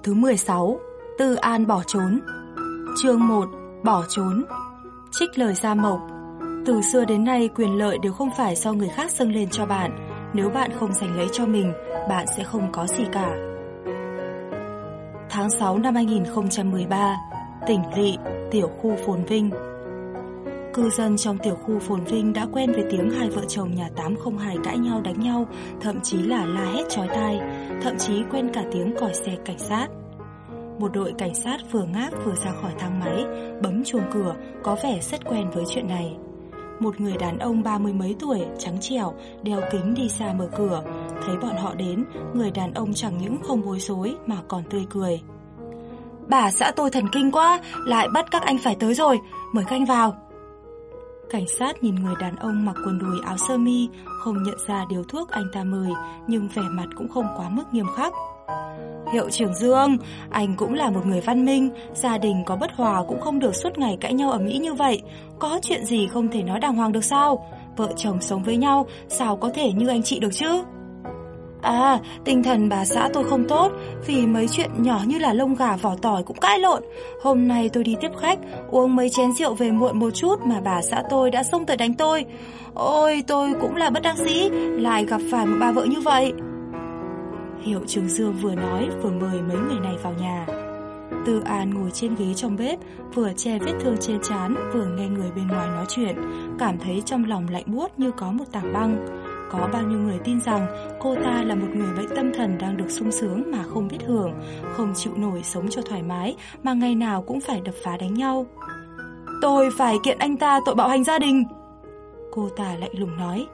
Vụ thứ 16 Tư An bỏ trốn. Chương 1 Bỏ trốn. Trích lời Gia Mộc. Từ xưa đến nay quyền lợi đều không phải do người khác dâng lên cho bạn. Nếu bạn không giành lấy cho mình Bạn sẽ không có gì cả. Tháng 6 năm 2013 Tỉnh Lị, tiểu khu Phồn Vinh. Cư dân trong tiểu khu Phồn Vinh đã quen với tiếng hai vợ chồng nhà 802 cãi nhau đánh nhau, thậm chí là la hét chói tai, thậm chí quen cả tiếng còi xe cảnh sát. Một đội cảnh sát vừa ngáp vừa ra khỏi thang máy, bấm chuông cửa, có vẻ rất quen với chuyện này. Một người đàn ông ba mươi mấy tuổi, trắng trẻo, đeo kính đi xa mở cửa. Thấy bọn họ đến, người đàn ông chẳng những không bối rối mà còn tươi cười. Bà xã tôi thần kinh quá, lại bắt các anh phải tới rồi, mời các anh vào. Cảnh sát nhìn người đàn ông mặc quần đùi áo sơ mi, không nhận ra điều thuốc anh ta mời, nhưng vẻ mặt cũng không quá mức nghiêm khắc. Hiệu trưởng Dương, anh cũng là một người văn minh, gia đình có bất hòa cũng không được suốt ngày cãi nhau ở Mỹ như vậy. Có chuyện gì không thể nói đàng hoàng được sao? Vợ chồng sống với nhau, sao có thể như anh chị được chứ? À, tinh thần bà xã tôi không tốt, vì mấy chuyện nhỏ như là lông gà vỏ tỏi cũng cãi lộn. Hôm nay tôi đi tiếp khách, uống mấy chén rượu về muộn một chút mà bà xã tôi đã xông tới đánh tôi. Ôi, tôi cũng là bất đắc dĩ, lại gặp phải một bà vợ như vậy. Hiệu trưởng Dương vừa nói vừa mời mấy người này vào nhà. Tư An ngồi trên ghế trong bếp, vừa che vết thương trên trán, vừa nghe người bên ngoài nói chuyện, cảm thấy trong lòng lạnh buốt như có một tảng băng. Có bao nhiêu người tin rằng cô ta là một người bệnh tâm thần đang được sung sướng mà không biết hưởng, không chịu nổi sống cho thoải mái mà ngày nào cũng phải đập phá đánh nhau. Tôi phải kiện anh ta tội bạo hành gia đình. Cô ta lạnh lùng nói.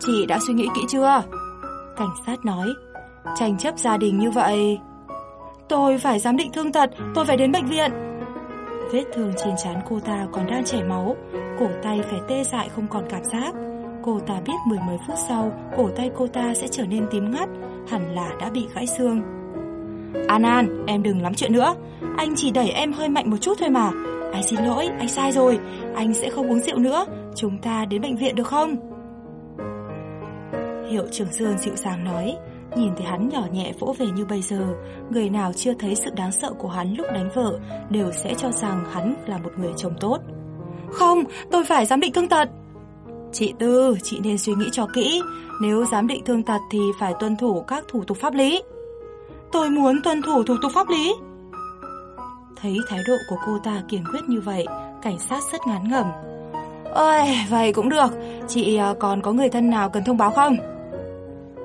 Chị đã suy nghĩ kỹ chưa? Cảnh sát nói. Tranh chấp gia đình như vậy... Tôi phải giám định thương tật, tôi phải đến bệnh viện. Vết thương trên trán cô ta còn đang chảy máu, cổ tay phải tê dại không còn cảm giác. Cô ta biết mười mấy phút sau, cổ tay cô ta sẽ trở nên tím ngắt, hẳn là đã bị gãy xương. An An, em đừng lắm chuyện nữa. Anh chỉ đẩy em hơi mạnh một chút thôi mà. Anh xin lỗi, anh sai rồi. Anh sẽ không uống rượu nữa. Chúng ta đến bệnh viện được không? Hiệu trưởng Dương dịu dàng nói. Nhìn thấy hắn nhỏ nhẹ vỗ về như bây giờ, người nào chưa thấy sự đáng sợ của hắn lúc đánh vợ đều sẽ cho rằng hắn là một người chồng tốt. Không, tôi phải giám định thương tật. Chị Tư, chị nên suy nghĩ cho kỹ, nếu giám định thương tật thì phải tuân thủ các thủ tục pháp lý. Tôi muốn tuân thủ thủ tục pháp lý. Thấy thái độ của cô ta kiên quyết như vậy, cảnh sát rất ngán ngẩm. Ôi, vậy cũng được, chị ờ, còn có người thân nào cần thông báo không?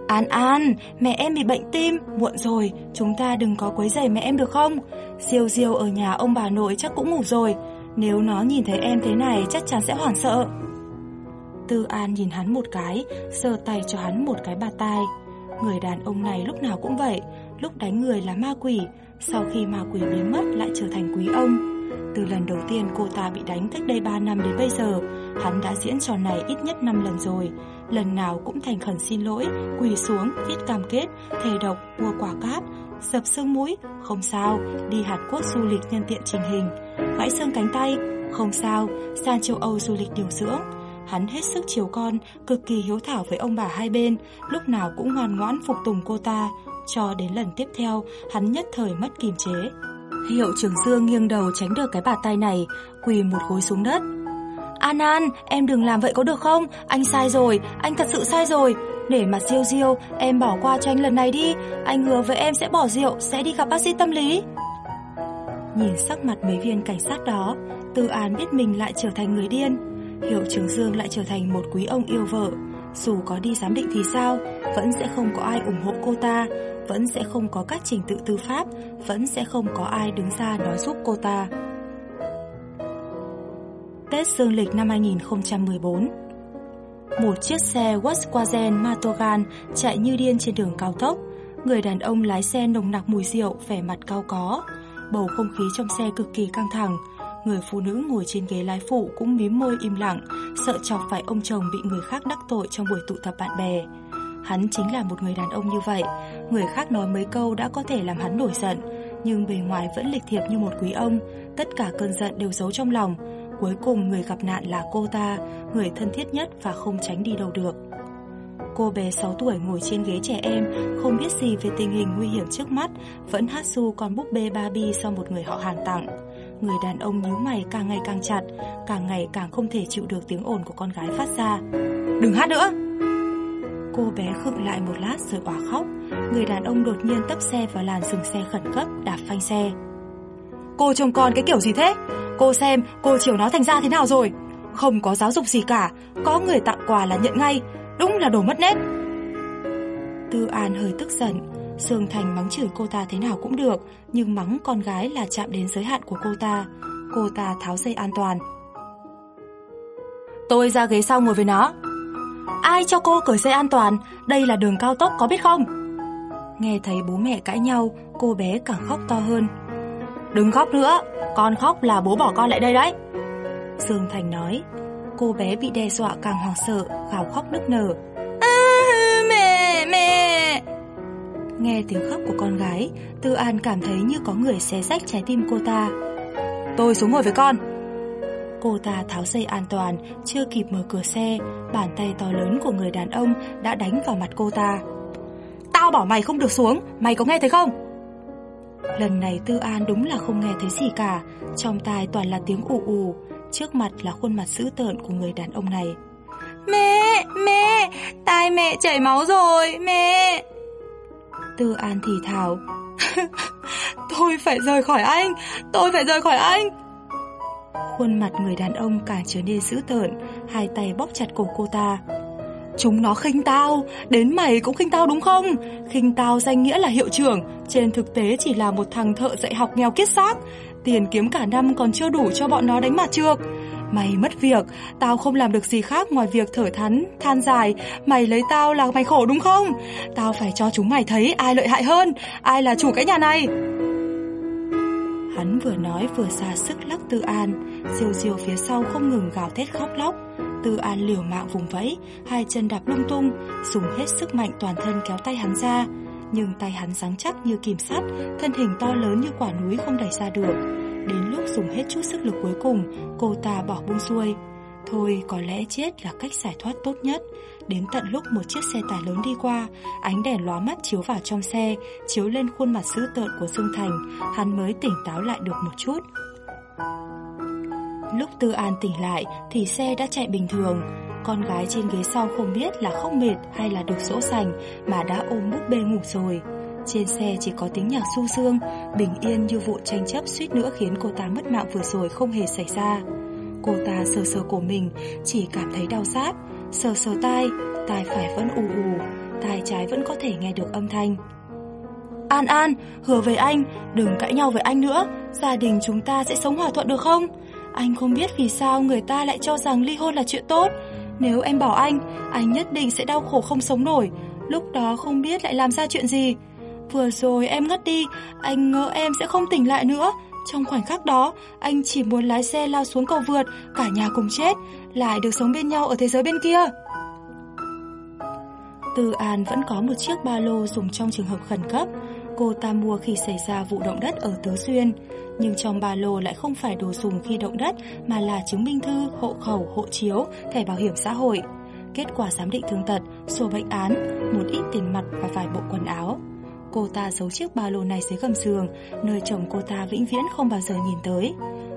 An An, mẹ em bị bệnh tim, muộn rồi, chúng ta đừng có quấy rầy mẹ em được không? Diêu Diêu ở nhà ông bà nội chắc cũng ngủ rồi, nếu nó nhìn thấy em thế này chắc chắn sẽ hoảng sợ. Tư An nhìn hắn một cái, sờ tay cho hắn một cái bạt tai. Người đàn ông này lúc nào cũng vậy, lúc đánh người là ma quỷ, sau khi ma quỷ biến mất lại trở thành quý ông. Từ lần đầu tiên cô ta bị đánh cách đây 3 năm đến bây giờ, hắn đã diễn trò này ít nhất 5 lần rồi. Lần nào cũng thành khẩn xin lỗi, quỳ xuống, viết cam kết, thề độc, mua quả cát, dập xương mũi, không sao, đi Hàn Quốc du lịch nhân tiện trình hình, gãy xương cánh tay, không sao, sang châu Âu du lịch điều dưỡng. Hắn hết sức chiều con, cực kỳ hiếu thảo với ông bà hai bên, lúc nào cũng ngoan ngoãn phục tùng cô ta. Cho đến lần tiếp theo, hắn nhất thời mất kiềm chế. Hiệu trưởng Dương nghiêng đầu tránh được cái bàn tay này, quỳ một gối xuống đất. An An, em đừng làm vậy có được không? Anh sai rồi, anh thật sự sai rồi. Để mặt diêu diêu, em bỏ qua cho anh lần này đi. Anh hứa với em sẽ bỏ rượu, sẽ đi gặp bác sĩ tâm lý. Nhìn sắc mặt mấy viên cảnh sát đó, Tư An biết mình lại trở thành người điên. Hiệu trưởng Dương lại trở thành một quý ông yêu vợ. Dù có đi giám định thì sao, vẫn sẽ không có ai ủng hộ cô ta, vẫn sẽ không có các trình tự tư pháp, vẫn sẽ không có ai đứng ra nói giúp cô ta. Tết Dương lịch năm 2014 Một chiếc xe Volkswagen Matogan chạy như điên trên đường cao tốc. Người đàn ông lái xe nồng nặc mùi rượu, vẻ mặt cao có. Bầu không khí trong xe cực kỳ căng thẳng. Người phụ nữ ngồi trên ghế lái phụ cũng mím môi im lặng, sợ chọc phải ông chồng bị người khác đắc tội trong buổi tụ tập bạn bè. Hắn chính là một người đàn ông như vậy, người khác nói mấy câu đã có thể làm hắn nổi giận, nhưng bề ngoài vẫn lịch thiệp như một quý ông, tất cả cơn giận đều giấu trong lòng. Cuối cùng người gặp nạn là cô ta, người thân thiết nhất và không tránh đi đâu được. Cô bé 6 tuổi ngồi trên ghế trẻ em, không biết gì về tình hình nguy hiểm trước mắt, vẫn hát su con búp bê Barbie do một người họ hàng tặng. Người đàn ông nhíu mày càng ngày càng chặt, càng ngày càng không thể chịu được tiếng ồn của con gái phát ra. Đừng hát nữa! Cô bé khựng lại một lát rồi òa khóc. Người đàn ông đột nhiên tấp xe vào làn dừng xe khẩn cấp, đạp phanh xe. Cô trông con cái kiểu gì thế? Cô xem cô chiều nó thành ra thế nào rồi? Không có giáo dục gì cả, có người tặng quà là nhận ngay, đúng là đồ mất nét. Tư An hơi tức giận, Sương Thành mắng chửi cô ta thế nào cũng được, nhưng mắng con gái là chạm đến giới hạn của cô ta. Cô ta tháo dây an toàn. Tôi ra ghế sau ngồi với nó. Ai cho cô cởi dây an toàn? Đây là đường cao tốc có biết không? Nghe thấy bố mẹ cãi nhau, cô bé càng khóc to hơn. Đừng khóc nữa, con khóc là bố bỏ con lại đây đấy. Dương Thành nói, cô bé bị đe dọa càng hoảng sợ, gào khóc nức nở. À, mẹ, mẹ. Nghe tiếng khóc của con gái, Tư An cảm thấy như có người xé rách trái tim cô ta. Tôi xuống ngồi với con. Cô ta tháo dây an toàn, chưa kịp mở cửa xe, bàn tay to lớn của người đàn ông đã đánh vào mặt cô ta. Tao bảo mày không được xuống, mày có nghe thấy không? Lần này Tư An đúng là không nghe thấy gì cả, trong tai toàn là tiếng ù ù, trước mặt là khuôn mặt dữ tợn của người đàn ông này. Mẹ, mẹ, tai mẹ chảy máu rồi, mẹ. Tư An thì thào. tôi phải rời khỏi anh, tôi phải rời khỏi anh. Khuôn mặt người đàn ông càng trở nên dữ tợn, hai tay bóp chặt cổ cô ta. Chúng nó khinh tao, đến mày cũng khinh tao đúng không? Khinh tao danh nghĩa là hiệu trưởng, trên thực tế chỉ là một thằng thợ dạy học nghèo kiết xác. Tiền kiếm cả năm còn chưa đủ cho bọn nó đánh mặt trược. Mày mất việc, tao không làm được gì khác ngoài việc thở thắn, than dài, mày lấy tao là mày khổ đúng không? Tao phải cho chúng mày thấy ai lợi hại hơn, ai là chủ cái nhà này. Hắn vừa nói vừa ra sức lắc Tư An, Diều Diều phía sau không ngừng gào thét khóc lóc. Tư An liều mạng vùng vẫy, hai chân đạp lung tung, dùng hết sức mạnh toàn thân kéo tay hắn ra. Nhưng tay hắn rắn chắc như kìm sắt, thân hình to lớn như quả núi không đẩy ra được. Đến lúc dùng hết chút sức lực cuối cùng, cô ta bỏ buông xuôi. Thôi có lẽ chết là cách giải thoát tốt nhất Đến tận lúc một chiếc xe tải lớn đi qua Ánh đèn lóa mắt chiếu vào trong xe Chiếu lên khuôn mặt dữ tợn của Dương Thành Hắn mới tỉnh táo lại được một chút. Lúc Tư An tỉnh lại Thì xe đã chạy bình thường. Con gái trên ghế sau không biết là không mệt Hay là được dỗ dành Mà đã ôm búp bê ngủ rồi. Trên xe chỉ có tiếng nhạc du dương, bình yên như vụ tranh chấp suýt nữa khiến cô ta mất mạng vừa rồi không hề xảy ra. Cô ta sờ sờ cổ mình, chỉ cảm thấy đau rát, sờ sờ tai, tai phải vẫn ù ù, tai trái vẫn có thể nghe được âm thanh. An An, hứa với anh, đừng cãi nhau với anh nữa, gia đình chúng ta sẽ sống hòa thuận được không? Anh không biết vì sao người ta lại cho rằng ly hôn là chuyện tốt. Nếu em bảo anh, anh nhất định sẽ đau khổ không sống nổi, lúc đó không biết lại làm ra chuyện gì. Vừa rồi em ngất đi, anh ngỡ em sẽ không tỉnh lại nữa, trong khoảnh khắc đó, anh chỉ muốn lái xe lao xuống cầu vượt, cả nhà cùng chết, lại được sống bên nhau ở thế giới bên kia. Tư An vẫn có một chiếc ba lô dùng trong trường hợp khẩn cấp. Cô ta mua khi xảy ra vụ động đất ở Tứ Xuyên. Nhưng trong ba lô lại không phải đồ dùng khi động đất mà là chứng minh thư, hộ khẩu, hộ chiếu, thẻ bảo hiểm xã hội. Kết quả giám định thương tật, sổ bệnh án, một ít tiền mặt và vài bộ quần áo. Cô ta giấu chiếc ba lô này dưới gầm giường, nơi chồng cô ta vĩnh viễn không bao giờ nhìn tới.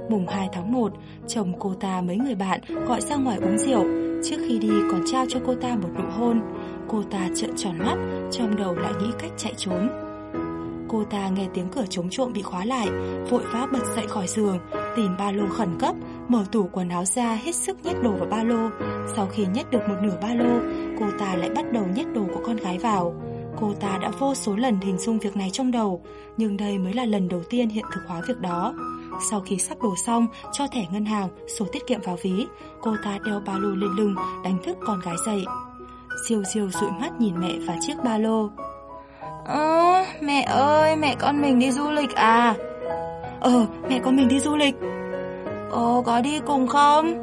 Mùng 2 tháng 1, chồng cô ta mấy người bạn gọi ra ngoài uống rượu, trước khi đi còn trao cho cô ta một nụ hôn. Cô ta trợn tròn mắt, trong đầu lại nghĩ cách chạy trốn. Cô ta nghe tiếng cửa chống trộm bị khóa lại, vội vã bật dậy khỏi giường, tìm ba lô khẩn cấp, mở tủ quần áo ra hết sức nhét đồ vào ba lô. Sau khi nhét được một nửa ba lô, cô ta lại bắt đầu nhét đồ của con gái vào. Cô ta đã vô số lần hình dung việc này trong đầu, nhưng đây mới là lần đầu tiên hiện thực hóa việc đó. Sau khi sắp đồ xong, cho thẻ ngân hàng, sổ tiết kiệm vào ví, cô ta đeo ba lô lên lưng, đánh thức con gái dậy. Siêu siêu dụi mắt nhìn mẹ và chiếc ba lô. Ơ, mẹ ơi, mẹ con mình đi du lịch à? Ờ, mẹ con mình đi du lịch. Ồ, có đi cùng không?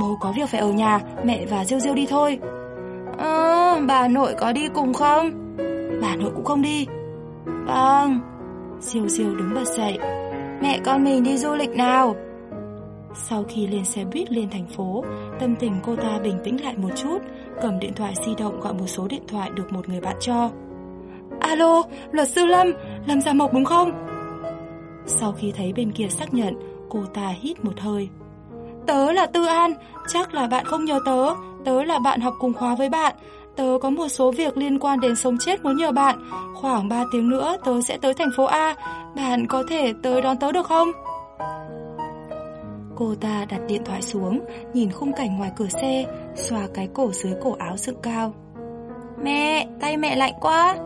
Bố có việc phải ở nhà, mẹ và Diêu Diêu đi thôi. À, bà nội có đi cùng không? Bà nội cũng không đi. Vâng. Siêu siêu đứng bật dậy. Mẹ con mình đi du lịch nào? Sau khi lên xe buýt lên thành phố, tâm tình cô ta bình tĩnh lại một chút, cầm điện thoại di động gọi một số điện thoại được một người bạn cho. Alo, luật sư Lâm, Lâm Gia Mộc đúng không? Sau khi thấy bên kia xác nhận, cô ta hít một hơi. Tớ là Tư An, chắc là bạn không nhớ tớ, tớ là bạn học cùng khóa với bạn. Tớ có một số việc liên quan đến sống chết muốn nhờ bạn. Khoảng 3 tiếng nữa tớ sẽ tới thành phố A, bạn có thể tới đón tớ được không? Cô ta đặt điện thoại xuống, nhìn khung cảnh ngoài cửa xe, xòa cái cổ dưới cổ áo dựng cao. Mẹ, tay mẹ lạnh quá.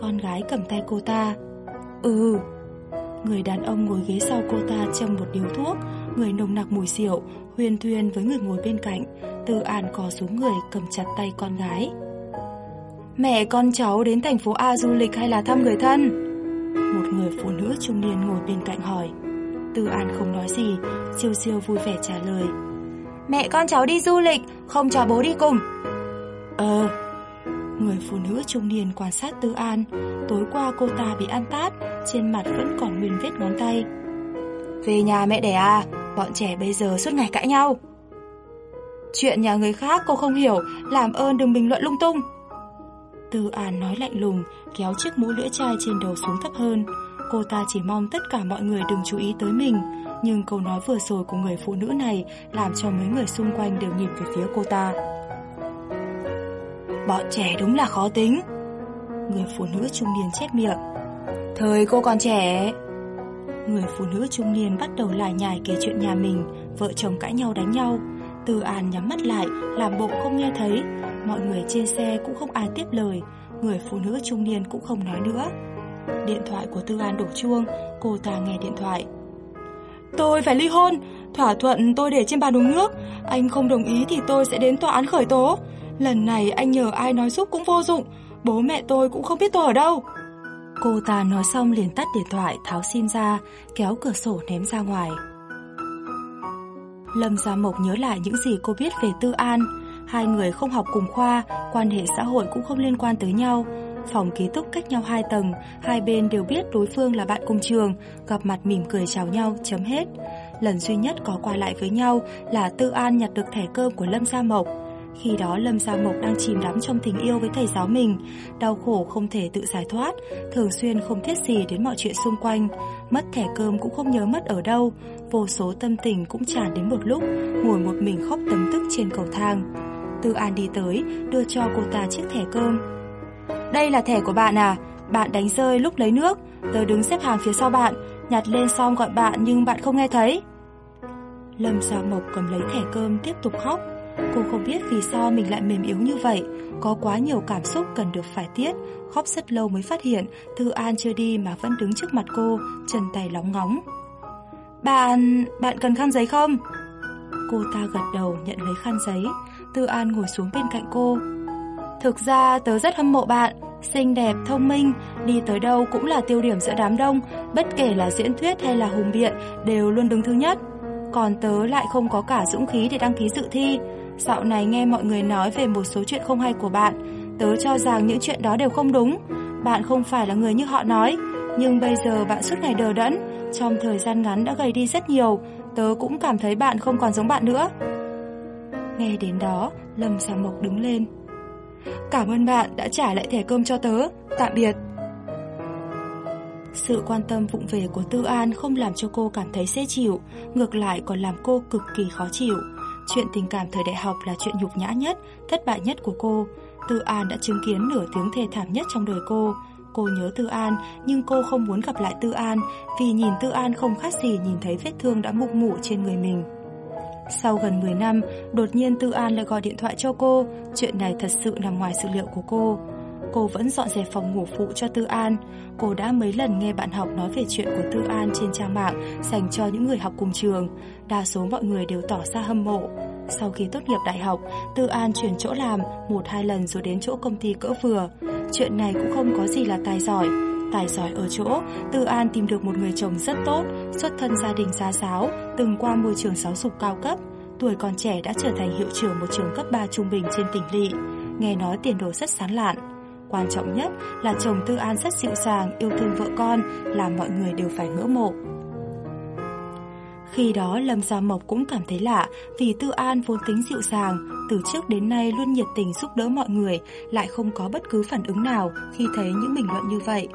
Con gái cầm tay cô ta. Ừ. Người đàn ông ngồi ghế sau cô ta châm một điếu thuốc, người nồng nặc mùi rượu, huyên thuyên với người ngồi bên cạnh. Tư An cò xuống người cầm chặt tay con gái. Mẹ con cháu đến thành phố A du lịch hay là thăm người thân? Một người phụ nữ trung niên ngồi bên cạnh hỏi. Tư An không nói gì, Siêu Siêu vui vẻ trả lời. Mẹ con cháu đi du lịch, không cho bố đi cùng. Ờ. Người phụ nữ trung niên quan sát Tư An, tối qua cô ta bị ăn tát, trên mặt vẫn còn nguyên vết ngón tay. Về nhà mẹ đẻ à, bọn trẻ bây giờ suốt ngày cãi nhau. Chuyện nhà người khác cô không hiểu, làm ơn đừng bình luận lung tung. Tư An nói lạnh lùng, kéo chiếc mũ lưỡi chai trên đầu xuống thấp hơn. Cô ta chỉ mong tất cả mọi người đừng chú ý tới mình Nhưng câu nói vừa rồi của người phụ nữ này Làm cho mấy người xung quanh đều nhìn về phía cô ta Bọn trẻ đúng là khó tính Người phụ nữ trung niên chép miệng Thời cô còn trẻ Người phụ nữ trung niên bắt đầu lại nhải kể chuyện nhà mình Vợ chồng cãi nhau đánh nhau Từ An nhắm mắt lại Làm bộ không nghe thấy Mọi người trên xe cũng không ai tiếp lời Người phụ nữ trung niên cũng không nói nữa Điện thoại của Tư An đổ chuông, cô ta nghe điện thoại. Tôi phải ly hôn, thỏa thuận tôi để trên bàn uống nước, anh không đồng ý thì tôi sẽ đến tòa án khởi tố. Lần này anh nhờ ai nói giúp cũng vô dụng, bố mẹ tôi cũng không biết tôi ở đâu. Cô ta nói xong liền tắt điện thoại, tháo sim ra, kéo cửa sổ ném ra ngoài. Lâm Gia Mộc nhớ lại những gì cô biết về Tư An. Hai người không học cùng khoa, quan hệ xã hội cũng không liên quan tới nhau, Phòng ký túc cách nhau hai tầng, hai bên đều biết đối phương là bạn cùng trường, gặp mặt mỉm cười chào nhau, chấm hết. Lần duy nhất có qua lại với nhau là Tư An nhặt được thẻ cơm của Lâm Gia Mộc. Khi đó Lâm Gia Mộc đang chìm đắm trong tình yêu với thầy giáo mình, đau khổ không thể tự giải thoát, thường xuyên không thiết gì đến mọi chuyện xung quanh. Mất thẻ cơm cũng không nhớ mất ở đâu, vô số tâm tình cũng tràn đến một lúc, ngồi một mình khóc tấm tức trên cầu thang. Tư An đi tới, đưa cho cô ta chiếc thẻ cơm. Đây là thẻ của bạn à? Bạn đánh rơi lúc lấy nước. Tớ đứng xếp hàng phía sau bạn, nhặt lên xong gọi bạn nhưng bạn không nghe thấy. Lâm Gia Mộc cầm lấy thẻ cơm tiếp tục khóc. Cô không biết vì sao mình lại mềm yếu như vậy. Có quá nhiều cảm xúc cần được phải tiết. Khóc rất lâu mới phát hiện Thư An chưa đi mà vẫn đứng trước mặt cô, chân tay lóng ngóng. Bạn... bạn cần khăn giấy không? Cô ta gật đầu nhận lấy khăn giấy. Tư An ngồi xuống bên cạnh cô, Thực ra tớ rất hâm mộ bạn, xinh đẹp, thông minh, đi tới đâu cũng là tiêu điểm giữa đám đông, bất kể là diễn thuyết hay là hùng biện đều luôn đứng thứ nhất. Còn tớ lại không có cả dũng khí để đăng ký dự thi. Dạo này nghe mọi người nói về một số chuyện không hay của bạn, tớ cho rằng những chuyện đó đều không đúng. Bạn không phải là người như họ nói, nhưng bây giờ bạn suốt ngày đờ đẫn, trong thời gian ngắn đã gầy đi rất nhiều, tớ cũng cảm thấy bạn không còn giống bạn nữa. Nghe đến đó, Lâm Sa Mộc đứng lên. Cảm ơn bạn đã trả lại thẻ cơm cho tớ. Tạm biệt. Sự quan tâm vụng về của Tư An không làm cho cô cảm thấy dễ chịu, ngược lại còn làm cô cực kỳ khó chịu. Chuyện tình cảm thời đại học là chuyện nhục nhã nhất, thất bại nhất của cô. Tư An đã chứng kiến nửa tiếng thê thảm nhất trong đời cô. Cô nhớ Tư An, nhưng cô không muốn gặp lại Tư An, vì nhìn Tư An không khác gì nhìn thấy vết thương đã mục mụ trên người mình. Sau gần 10 năm, đột nhiên Tư An lại gọi điện thoại cho cô, chuyện này thật sự nằm ngoài sự liệu của cô. Cô vẫn dọn dẹp phòng ngủ phụ cho Tư An. Cô đã mấy lần nghe bạn học nói về chuyện của Tư An trên trang mạng dành cho những người học cùng trường. Đa số mọi người đều tỏ ra hâm mộ. Sau khi tốt nghiệp đại học, Tư An chuyển chỗ làm một hai lần rồi đến chỗ công ty cỡ vừa. Chuyện này cũng không có gì là tài giỏi. Tài giỏi ở chỗ, Tư An tìm được một người chồng rất tốt, xuất thân gia đình gia giáo, từng qua môi trường giáo dục cao cấp. Tuổi còn trẻ đã trở thành hiệu trưởng một trường cấp 3 trung bình trên tỉnh lỵ. Nghe nói tiền đồ rất sáng lạn. Quan trọng nhất là chồng Tư An rất dịu dàng, yêu thương vợ con, làm mọi người đều phải ngỡ mộ. Khi đó Lâm Gia Mộc cũng cảm thấy lạ vì Tư An vốn tính dịu dàng, từ trước đến nay luôn nhiệt tình giúp đỡ mọi người, lại không có bất cứ phản ứng nào khi thấy những bình luận như vậy.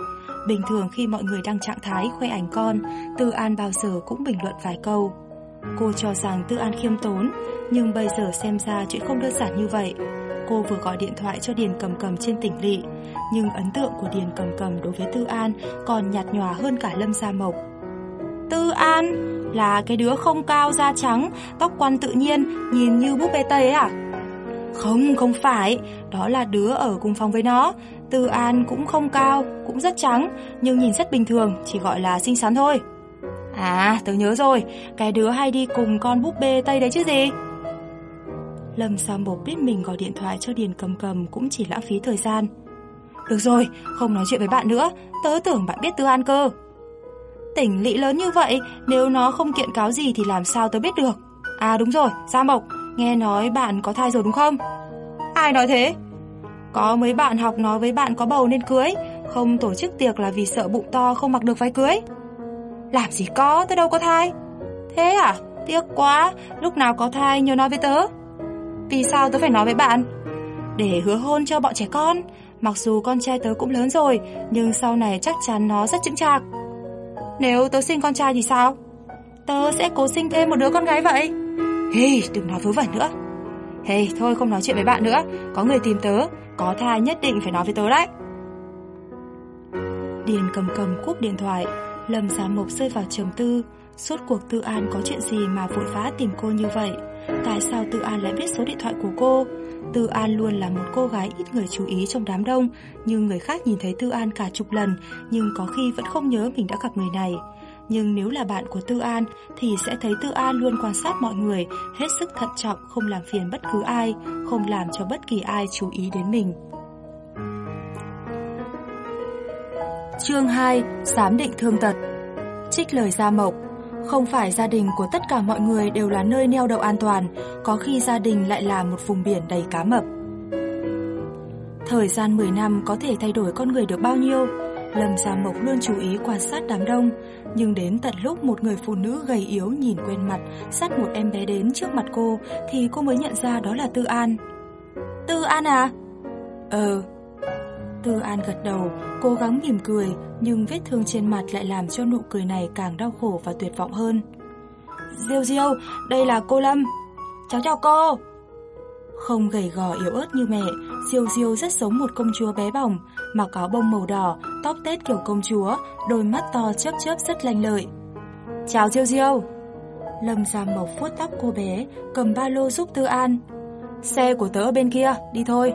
Bình thường khi mọi người đang trạng thái khoe ảnh con, Tư An bao giờ cũng bình luận vài câu. Cô cho rằng Tư An khiêm tốn, nhưng bây giờ xem ra chuyện không đơn giản như vậy. Cô vừa gọi điện thoại cho Điền Cầm Cầm trên tỉnh lỵ, nhưng ấn tượng của Điền Cầm Cầm đối với Tư An còn nhạt nhòa hơn cả Lâm Gia Mộc. Tư An là cái đứa không cao da trắng, tóc quăn tự nhiên, nhìn như búp bê Tây ấy à? Không, không phải, đó là đứa ở cùng phòng với nó. Tư An cũng không cao, cũng rất trắng, nhưng nhìn rất bình thường, chỉ gọi là xinh xắn thôi. À, tớ nhớ rồi, cái đứa hay đi cùng con búp bê Tây đấy chứ gì? Lâm Sam Mộc biết mình gọi điện thoại cho Điền Cầm Cầm cũng chỉ lãng phí thời gian. Được rồi, không nói chuyện với bạn nữa, tớ tưởng bạn biết Tư An cơ. Tỉnh lỵ lớn như vậy, nếu nó không kiện cáo gì thì làm sao tớ biết được? À đúng rồi, Sam Mộc, nghe nói bạn có thai rồi đúng không? Ai nói thế? Có mấy bạn học nói với bạn có bầu nên cưới, không tổ chức tiệc là vì sợ bụng to không mặc được váy cưới. Làm gì có, tớ đâu có thai. Thế à? Tiếc quá, lúc nào có thai nhớ nói với tớ. Vì sao tớ phải nói với bạn? Để hứa hôn cho bọn trẻ con. Mặc dù con trai tớ cũng lớn rồi, nhưng sau này chắc chắn nó rất chững chạc. Nếu tớ sinh con trai thì sao? Tớ sẽ cố sinh thêm một đứa con gái vậy. Hey, đừng nói vớ vẩn nữa. Hey, thôi không nói chuyện với bạn nữa. Có người tìm tớ, có thai nhất định phải nói với tớ đấy. Điền cầm cầm cúp điện thoại, Lâm giám Mộc rơi vào trầm tư. Suốt cuộc Tư An có chuyện gì mà vội vã tìm cô như vậy? Tại sao Tư An lại biết số điện thoại của cô? Tư An luôn là một cô gái ít người chú ý trong đám đông, nhưng người khác nhìn thấy Tư An cả chục lần, nhưng có khi vẫn không nhớ mình đã gặp người này. Nhưng nếu là bạn của Tư An thì sẽ thấy Tư An luôn quan sát mọi người, hết sức thận trọng không làm phiền bất cứ ai, không làm cho bất kỳ ai chú ý đến mình. Chương 2: Giám định thương tật. Trích lời Gia Mộc không phải gia đình của tất cả mọi người đều là nơi neo đậu an toàn, có khi gia đình lại là một vùng biển đầy cá mập. Thời gian 10 năm có thể thay đổi con người được bao nhiêu? Lâm Gia Mộc luôn chú ý quan sát đám đông, nhưng đến tận lúc một người phụ nữ gầy yếu nhìn quen mặt sát một em bé đến trước mặt cô thì cô mới nhận ra đó là Tư An. Tư An à? Ờ, Tư An gật đầu, cố gắng mỉm cười, nhưng vết thương trên mặt lại làm cho nụ cười này càng đau khổ và tuyệt vọng hơn. Diêu Diêu, đây là cô Lâm. Cháu chào cô. Không gầy gò yếu ớt như mẹ, Diêu Diêu rất giống một công chúa bé bỏng, mặc áo bông màu đỏ, tóc tết kiểu công chúa, đôi mắt to chớp chớp rất lanh lợi. Chào Diêu Diêu. Lâm giam Mộc vuốt tóc cô bé, cầm ba lô giúp Tư An. Xe của tớ bên kia, đi thôi.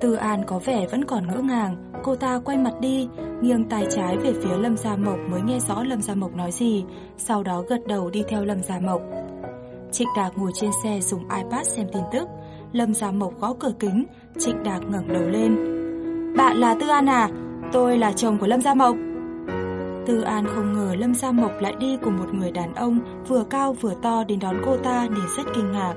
Tư An có vẻ vẫn còn ngỡ ngàng, cô ta quay mặt đi, nghiêng tay trái về phía Lâm Gia Mộc mới nghe rõ Lâm Gia Mộc nói gì, sau đó gật đầu đi theo Lâm Gia Mộc. Trịnh Đạc ngồi trên xe dùng iPad xem tin tức, Lâm Gia Mộc gõ cửa kính, Trịnh Đạc ngẩng đầu lên. Bạn là Tư An à? Tôi là chồng của Lâm Gia Mộc. Tư An không ngờ Lâm Gia Mộc lại đi cùng một người đàn ông vừa cao vừa to đến đón cô ta nên rất kinh ngạc.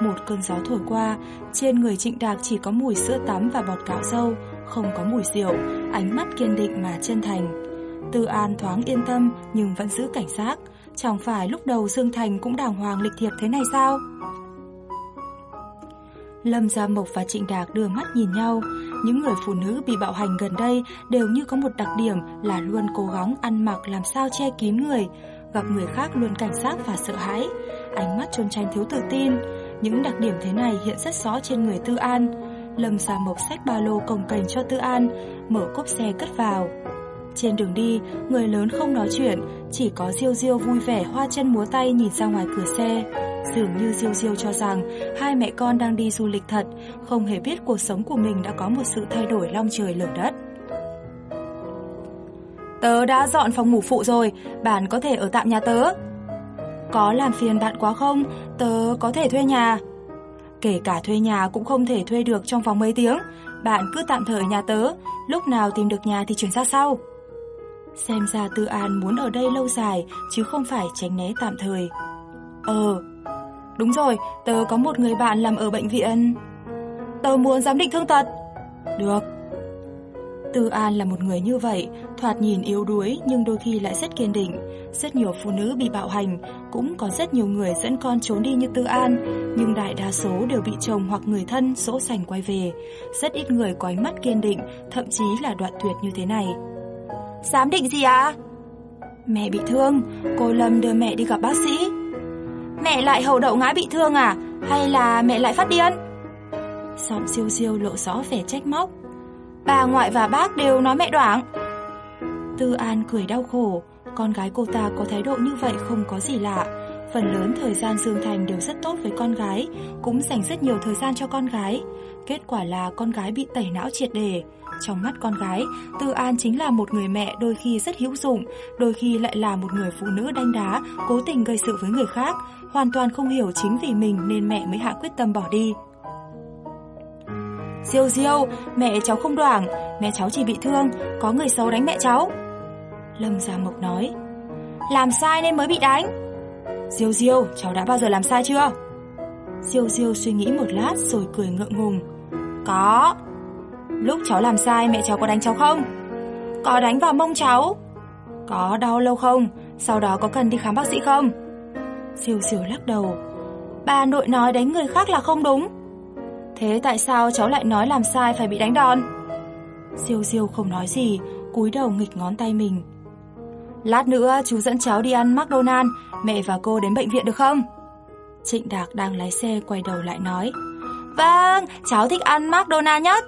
Một cơn gió thổi qua, trên người Trịnh Đạc chỉ có mùi sữa tắm và bọt cạo dâu, không có mùi rượu, ánh mắt kiên định mà chân thành. Tư An thoáng yên tâm nhưng vẫn giữ cảnh giác, chẳng phải lúc đầu Dương Thành cũng đàng hoàng lịch thiệp thế này sao? Lâm Gia Mộc và Trịnh Đạc đưa mắt nhìn nhau, những người phụ nữ bị bạo hành gần đây đều như có một đặc điểm là luôn cố gắng ăn mặc làm sao che kín người, gặp người khác luôn cảnh giác và sợ hãi, ánh mắt trôn tranh thiếu tự tin. Những đặc điểm thế này hiện rất rõ trên người Tư An. Lâm Gia Mộc xách ba lô cồng cành cho Tư An, mở cốp xe cất vào. Trên đường đi, người lớn không nói chuyện, chỉ có Diêu Diêu vui vẻ hoa chân múa tay nhìn ra ngoài cửa xe. Dường như Diêu Diêu cho rằng hai mẹ con đang đi du lịch thật, không hề biết cuộc sống của mình đã có một sự thay đổi long trời lở đất. Tớ đã dọn phòng ngủ phụ rồi, bạn có thể ở tạm nhà tớ có làm phiền bạn quá không? Tớ có thể thuê nhà. Kể cả thuê nhà cũng không thể thuê được trong vòng mấy tiếng. Bạn cứ tạm thời nhà tớ, lúc nào tìm được nhà thì chuyển ra sau. Xem ra Tư An muốn ở đây lâu dài chứ không phải tránh né tạm thời. Ờ, đúng rồi, tớ có một người bạn làm ở bệnh viện. Tớ muốn giám định thương tật. Được. Tư An là một người như vậy, thoạt nhìn yếu đuối nhưng đôi khi lại rất kiên định. Rất nhiều phụ nữ bị bạo hành, cũng có rất nhiều người dẫn con trốn đi như Tư An, nhưng đại đa số đều bị chồng hoặc người thân dỗ dành quay về. Rất ít người có ánh mắt kiên định, thậm chí là đoạn tuyệt như thế này. Giám định gì à? Mẹ bị thương, cô Lâm đưa mẹ đi gặp bác sĩ. Mẹ lại hầu đậu ngã bị thương à? Hay là mẹ lại phát điên? Giọng siêu siêu lộ rõ vẻ trách móc. Bà ngoại và bác đều nói mẹ đoảng. Tư An cười đau khổ, con gái cô ta có thái độ như vậy không có gì lạ. Phần lớn thời gian Dương Thành đều rất tốt với con gái, cũng dành rất nhiều thời gian cho con gái. Kết quả là con gái bị tẩy não triệt đề. Trong mắt con gái, Tư An chính là một người mẹ đôi khi rất hữu dụng, đôi khi lại là một người phụ nữ đánh đá, cố tình gây sự với người khác, hoàn toàn không hiểu chính vì mình nên mẹ mới hạ quyết tâm bỏ đi. Diêu Diêu, mẹ cháu không đoảng, mẹ cháu chỉ bị thương, có người xấu đánh mẹ cháu. Lâm Gia Mộc nói, làm sai nên mới bị đánh. Diêu Diêu, cháu đã bao giờ làm sai chưa? Diêu Diêu suy nghĩ một lát rồi cười ngượng ngùng. Có. Lúc cháu làm sai mẹ cháu có đánh cháu không? Có đánh vào mông cháu. Có đau lâu không? Sau đó có cần đi khám bác sĩ không? Diêu Diêu lắc đầu. Bà nội nói đánh người khác là không đúng. Thế tại sao cháu lại nói làm sai phải bị đánh đòn? Diêu Diêu không nói gì, cúi đầu nghịch ngón tay mình. Lát nữa chú dẫn cháu đi ăn McDonald's, mẹ và cô đến bệnh viện được không? Trịnh Đạc đang lái xe quay đầu lại nói. Vâng, cháu thích ăn McDonald's nhất.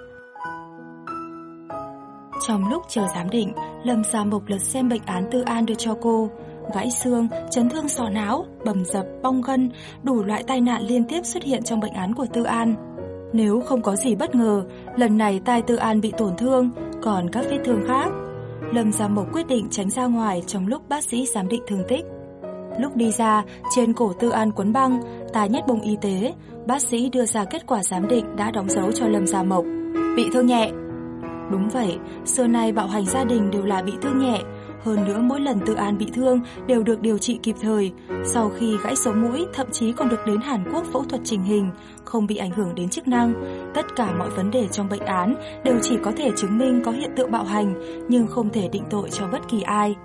Trong lúc chờ giám định, Lâm Gia Mộc lật xem bệnh án Tư An đưa cho cô. Gãy xương, chấn thương sọ não, bầm dập, bong gân, đủ loại tai nạn liên tiếp xuất hiện trong bệnh án của Tư An. Nếu không có gì bất ngờ, lần này tai Tư An bị tổn thương, còn các vết thương khác. Lâm Gia Mộc quyết định tránh ra ngoài trong lúc bác sĩ giám định thương tích. Lúc đi ra, trên cổ Tư An quấn băng, tài nhét bông y tế, bác sĩ đưa ra kết quả giám định đã đóng dấu cho Lâm Gia Mộc. Bị thương nhẹ. Đúng vậy, xưa nay bạo hành gia đình đều là bị thương nhẹ, hơn nữa mỗi lần Tư An bị thương đều được điều trị kịp thời. Sau khi gãy sống mũi, thậm chí còn được đến Hàn Quốc phẫu thuật trình hình, không bị ảnh hưởng đến chức năng. Tất cả mọi vấn đề trong bệnh án đều chỉ có thể chứng minh có hiện tượng bạo hành, nhưng không thể định tội cho bất kỳ ai.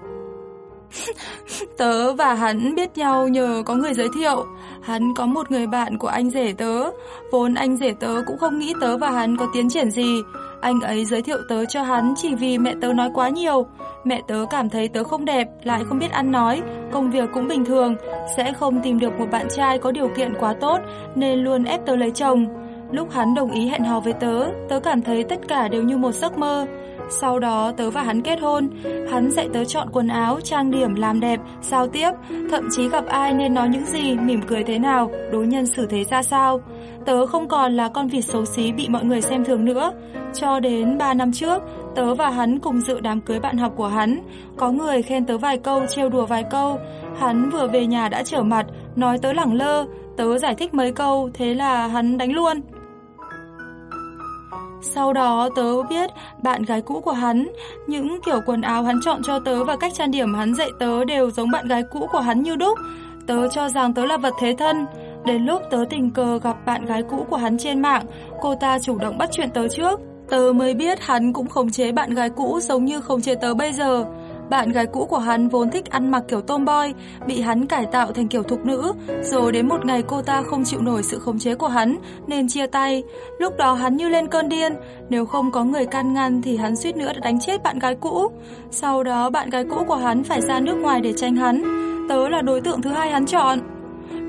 tớ và hắn biết nhau nhờ có người giới thiệu. Hắn có một người bạn của anh rể tớ. Vốn anh rể tớ cũng không nghĩ tớ và hắn có tiến triển gì. Anh ấy giới thiệu tớ cho hắn chỉ vì mẹ tớ nói quá nhiều. Mẹ tớ cảm thấy tớ không đẹp, lại không biết ăn nói, công việc cũng bình thường, sẽ không tìm được một bạn trai có điều kiện quá tốt nên luôn ép tớ lấy chồng. Lúc hắn đồng ý hẹn hò với tớ, tớ cảm thấy tất cả đều như một giấc mơ. Sau đó tớ và hắn kết hôn, hắn dạy tớ chọn quần áo, trang điểm, làm đẹp, giao tiếp, thậm chí gặp ai nên nói những gì, mỉm cười thế nào, đối nhân xử thế ra sao. Tớ không còn là con vịt xấu xí bị mọi người xem thường nữa. Cho đến 3 năm trước, tớ và hắn cùng dự đám cưới bạn học của hắn. Có người khen tớ vài câu, trêu đùa vài câu. Hắn vừa về nhà đã trở mặt, nói tớ lẳng lơ. Tớ giải thích mấy câu, thế là hắn đánh luôn. Sau đó tớ biết bạn gái cũ của hắn, những kiểu quần áo hắn chọn cho tớ và cách trang điểm hắn dạy tớ đều giống bạn gái cũ của hắn như đúc. Tớ cho rằng tớ là vật thế thân. Đến lúc tớ tình cờ gặp bạn gái cũ của hắn trên mạng, cô ta chủ động bắt chuyện tớ trước. Tớ mới biết hắn cũng khống chế bạn gái cũ giống như khống chế tớ bây giờ. Bạn gái cũ của hắn vốn thích ăn mặc kiểu tomboy, bị hắn cải tạo thành kiểu thục nữ, rồi đến một ngày cô ta không chịu nổi sự khống chế của hắn nên chia tay. Lúc đó hắn như lên cơn điên, nếu không có người can ngăn thì hắn suýt nữa đã đánh chết bạn gái cũ. Sau đó bạn gái cũ của hắn phải ra nước ngoài để tranh hắn. Tớ là đối tượng thứ hai hắn chọn.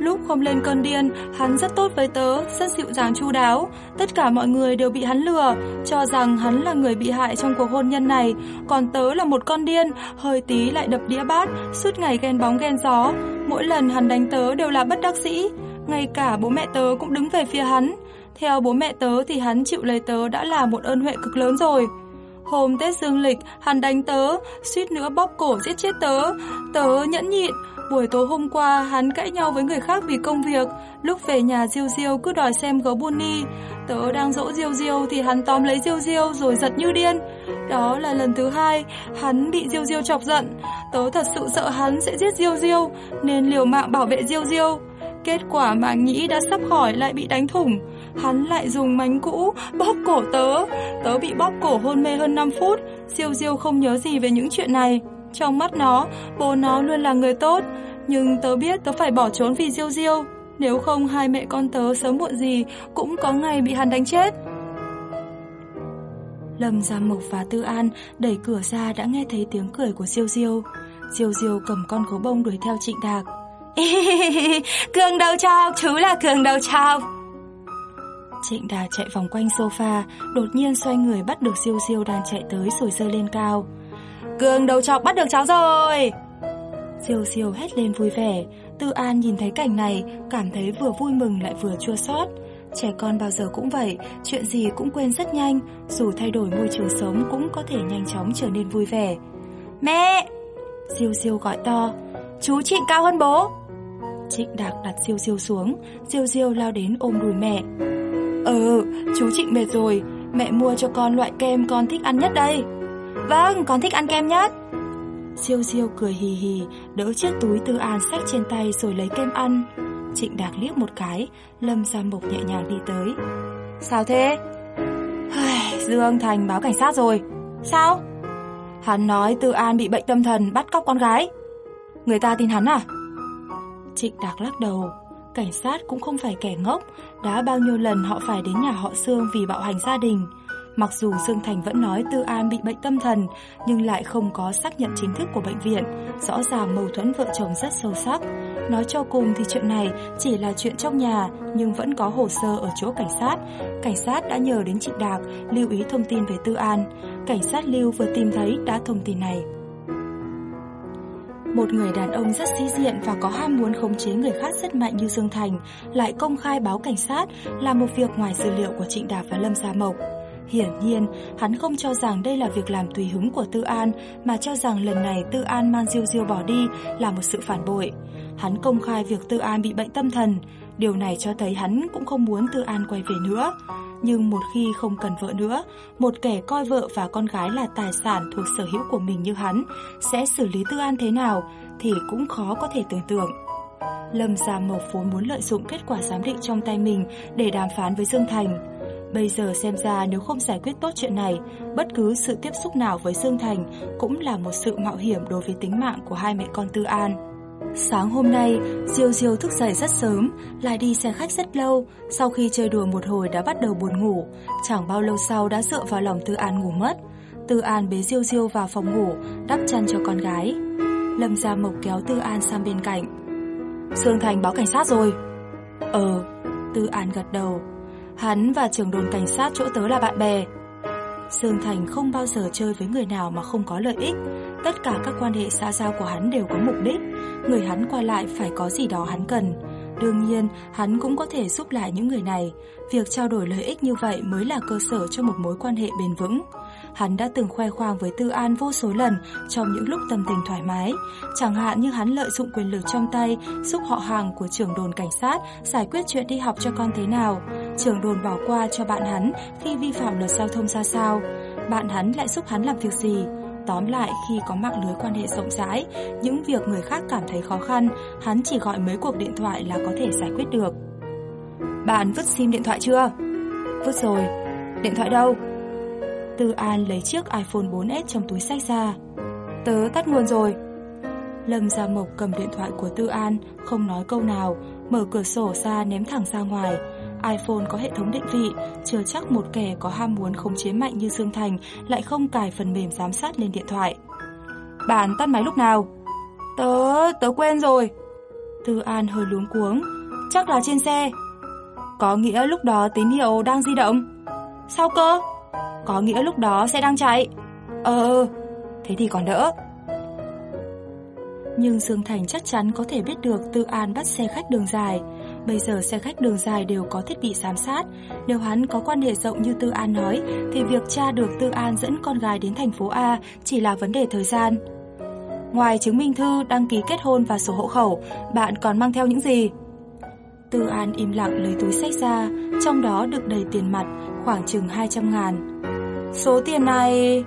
Lúc không lên cơn điên, hắn rất tốt với tớ, rất dịu dàng chu đáo. Tất cả mọi người đều bị hắn lừa, cho rằng hắn là người bị hại trong cuộc hôn nhân này. Còn tớ là một con điên, hơi tí lại đập đĩa bát, suốt ngày ghen bóng ghen gió. Mỗi lần hắn đánh tớ đều là bất đắc dĩ. Ngay cả bố mẹ tớ cũng đứng về phía hắn. Theo bố mẹ tớ thì hắn chịu lấy tớ đã là một ơn huệ cực lớn rồi. Hôm Tết Dương lịch, hắn đánh tớ, suýt nữa bóp cổ giết chết tớ. Tớ nhẫn nhịn, Buổi tối hôm qua hắn cãi nhau với người khác vì công việc, lúc về nhà Diêu Diêu cứ đòi xem gấu Bunny. Tớ đang dỗ Diêu Diêu thì hắn tóm lấy Diêu Diêu rồi giật như điên. Đó là lần thứ hai hắn bị Diêu Diêu chọc giận. Tớ thật sự sợ hắn sẽ giết Diêu Diêu nên liều mạng bảo vệ Diêu Diêu. Kết quả mà nhĩ đã sắp khỏi lại bị đánh thủng. Hắn lại dùng mánh cũ bóp cổ tớ. Tớ bị bóp cổ hôn mê hơn 5 phút. Diêu Diêu không nhớ gì về những chuyện này. Trong mắt nó, bố nó luôn là người tốt. Nhưng tớ biết tớ phải bỏ trốn vì Diêu Diêu. Nếu không hai mẹ con tớ sớm muộn gì cũng có ngày bị hắn đánh chết. Lâm Gia Mộc và Tư An đẩy cửa ra đã nghe thấy tiếng cười của Diêu Diêu. Diêu Diêu cầm con gấu bông đuổi theo Trịnh Đạc. cường đầu chọc, chú là cường đầu chọc. Trịnh đạt chạy vòng quanh sofa, đột nhiên xoay người bắt được Diêu Diêu đang chạy tới rồi giơ lên cao. Cường đầu trọc bắt được cháu rồi. Siêu siêu hét lên vui vẻ, Tư An nhìn thấy cảnh này, cảm thấy vừa vui mừng lại vừa chua xót. Trẻ con bao giờ cũng vậy, chuyện gì cũng quên rất nhanh, dù thay đổi môi trường sống cũng có thể nhanh chóng trở nên vui vẻ. Mẹ! Siêu siêu gọi to, chú Trịnh cao hơn bố. Trịnh Đạc đặt Siêu Siêu xuống, Siêu Siêu lao đến ôm đùi mẹ. Ừ, chú Trịnh mệt rồi, mẹ mua cho con loại kem con thích ăn nhất đây. Vâng, con thích ăn kem nhất. Diêu Diêu cười hì hì, đỡ chiếc túi Tư An xách trên tay rồi lấy kem ăn. Trịnh Đạc liếc một cái, Lâm Gia Mộc nhẹ nhàng đi tới. Sao thế? Dương Thành báo cảnh sát rồi. Sao? Hắn nói Tư An bị bệnh tâm thần bắt cóc con gái. Người ta tin hắn à? Trịnh Đạc lắc đầu. Cảnh sát cũng không phải kẻ ngốc, đã bao nhiêu lần họ phải đến nhà họ Sương vì bạo hành gia đình. Mặc dù Dương Thành vẫn nói Tư An bị bệnh tâm thần, nhưng lại không có xác nhận chính thức của bệnh viện, rõ ràng mâu thuẫn vợ chồng rất sâu sắc. Nói cho cùng thì chuyện này chỉ là chuyện trong nhà, nhưng vẫn có hồ sơ ở chỗ cảnh sát. Cảnh sát đã nhờ đến chị Đạc lưu ý thông tin về Tư An. Cảnh sát lưu vừa tìm thấy đã thông tin này. Một người đàn ông rất sĩ diện và có ham muốn khống chế người khác rất mạnh như Dương Thành lại công khai báo cảnh sát là một việc ngoài dữ liệu của Trịnh Đạc và Lâm Gia Mộc. Hiển nhiên, hắn không cho rằng đây là việc làm tùy hứng của Tư An, mà cho rằng lần này Tư An mang Diêu Diêu bỏ đi là một sự phản bội. Hắn công khai việc Tư An bị bệnh tâm thần, điều này cho thấy hắn cũng không muốn Tư An quay về nữa. Nhưng một khi không cần vợ nữa, một kẻ coi vợ và con gái là tài sản thuộc sở hữu của mình như hắn sẽ xử lý Tư An thế nào thì cũng khó có thể tưởng tượng. Lâm Gia Mộc vốn muốn lợi dụng kết quả giám định trong tay mình để đàm phán với Dương Thành. Bây giờ xem ra nếu không giải quyết tốt chuyện này, bất cứ sự tiếp xúc nào với Dương Thành cũng là một sự mạo hiểm đối với tính mạng của hai mẹ con Tư An. Sáng hôm nay, Diêu Diêu thức dậy rất sớm, lại đi xe khách rất lâu, sau khi chơi đùa một hồi đã bắt đầu buồn ngủ, chẳng bao lâu sau đã dựa vào lòng Tư An ngủ mất. Tư An bế Diêu Diêu vào phòng ngủ, đắp chăn cho con gái. Lâm Gia Mộc kéo Tư An sang bên cạnh. Dương Thành báo cảnh sát rồi. Ờ, Tư An gật đầu. Hắn và trưởng đồn cảnh sát chỗ tớ là bạn bè. Sương Thành không bao giờ chơi với người nào mà không có lợi ích. Tất cả các quan hệ xã giao của hắn đều có mục đích. Người hắn qua lại phải có gì đó hắn cần. Đương nhiên, hắn cũng có thể giúp lại những người này. Việc trao đổi lợi ích như vậy mới là cơ sở cho một mối quan hệ bền vững. Hắn đã từng khoe khoang với Tư An vô số lần trong những lúc tâm tình thoải mái. Chẳng hạn như hắn lợi dụng quyền lực trong tay giúp họ hàng của trưởng đồn cảnh sát giải quyết chuyện đi học cho con thế nào. Trưởng đồn bỏ qua cho bạn hắn khi vi phạm luật giao thông ra sao. Bạn hắn lại giúp hắn làm việc gì. Tóm lại, khi có mạng lưới quan hệ rộng rãi, những việc người khác cảm thấy khó khăn, hắn chỉ gọi mấy cuộc điện thoại là có thể giải quyết được. Bạn vứt sim điện thoại chưa? Vứt rồi. Điện thoại đâu? Tư An lấy chiếc iPhone 4S trong túi sách ra. Tớ tắt nguồn rồi. Lâm Gia Mộc cầm điện thoại của Tư An, không nói câu nào, mở cửa sổ ra ném thẳng ra ngoài. iPhone có hệ thống định vị, chưa chắc một kẻ có ham muốn khống chế mạnh như Dương Thành lại không cài phần mềm giám sát lên điện thoại. Bạn tắt máy lúc nào? Tớ, tớ quên rồi. Tư An hơi luống cuống. Chắc là trên xe. Có nghĩa lúc đó tín hiệu đang di động. Sao cơ? Có nghĩa lúc đó xe đang chạy. Ờ, thế thì còn đỡ. Nhưng Dương Thành chắc chắn có thể biết được Tư An bắt xe khách đường dài. Bây giờ xe khách đường dài đều có thiết bị giám sát. Nếu hắn có quan hệ rộng như Tư An nói, thì việc tra được Tư An dẫn con gái đến thành phố A chỉ là vấn đề thời gian. Ngoài chứng minh thư, đăng ký kết hôn và sổ hộ khẩu, bạn còn mang theo những gì? Tư An im lặng lấy túi sách ra, trong đó được đầy tiền mặt, khoảng chừng 200 ngàn. Số tiền này...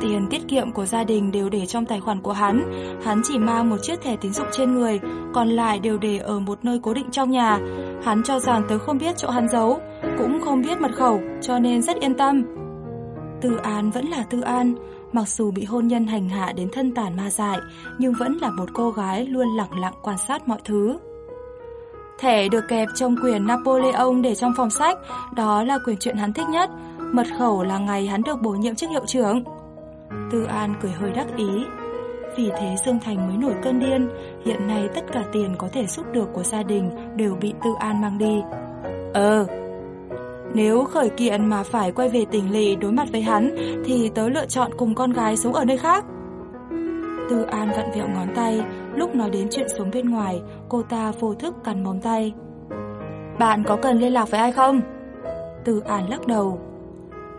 Tiền tiết kiệm của gia đình đều để trong tài khoản của hắn, hắn chỉ mang một chiếc thẻ tín dụng trên người, còn lại đều để ở một nơi cố định trong nhà. Hắn cho rằng tớ không biết chỗ hắn giấu, cũng không biết mật khẩu, cho nên rất yên tâm. Tư An vẫn là Tư An, mặc dù bị hôn nhân hành hạ đến thân tàn ma dại, nhưng vẫn là một cô gái luôn lặng lặng quan sát mọi thứ. Thẻ được kẹp trong quyển Napoleon để trong phòng sách, đó là quyển truyện hắn thích nhất. Mật khẩu là ngày hắn được bổ nhiệm chức hiệu trưởng. Tư An cười hơi đắc ý. Vì thế Dương Thành mới nổi cơn điên, hiện nay tất cả tiền có thể giúp được của gia đình đều bị Tư An mang đi. Ờ, nếu khởi kiện mà phải quay về tỉnh lỵ đối mặt với hắn thì tớ lựa chọn cùng con gái sống ở nơi khác. Tư An vặn vẹo ngón tay, lúc nói đến chuyện sống bên ngoài, cô ta vô thức cắn móng tay. Bạn có cần liên lạc với ai không? Tư An lắc đầu.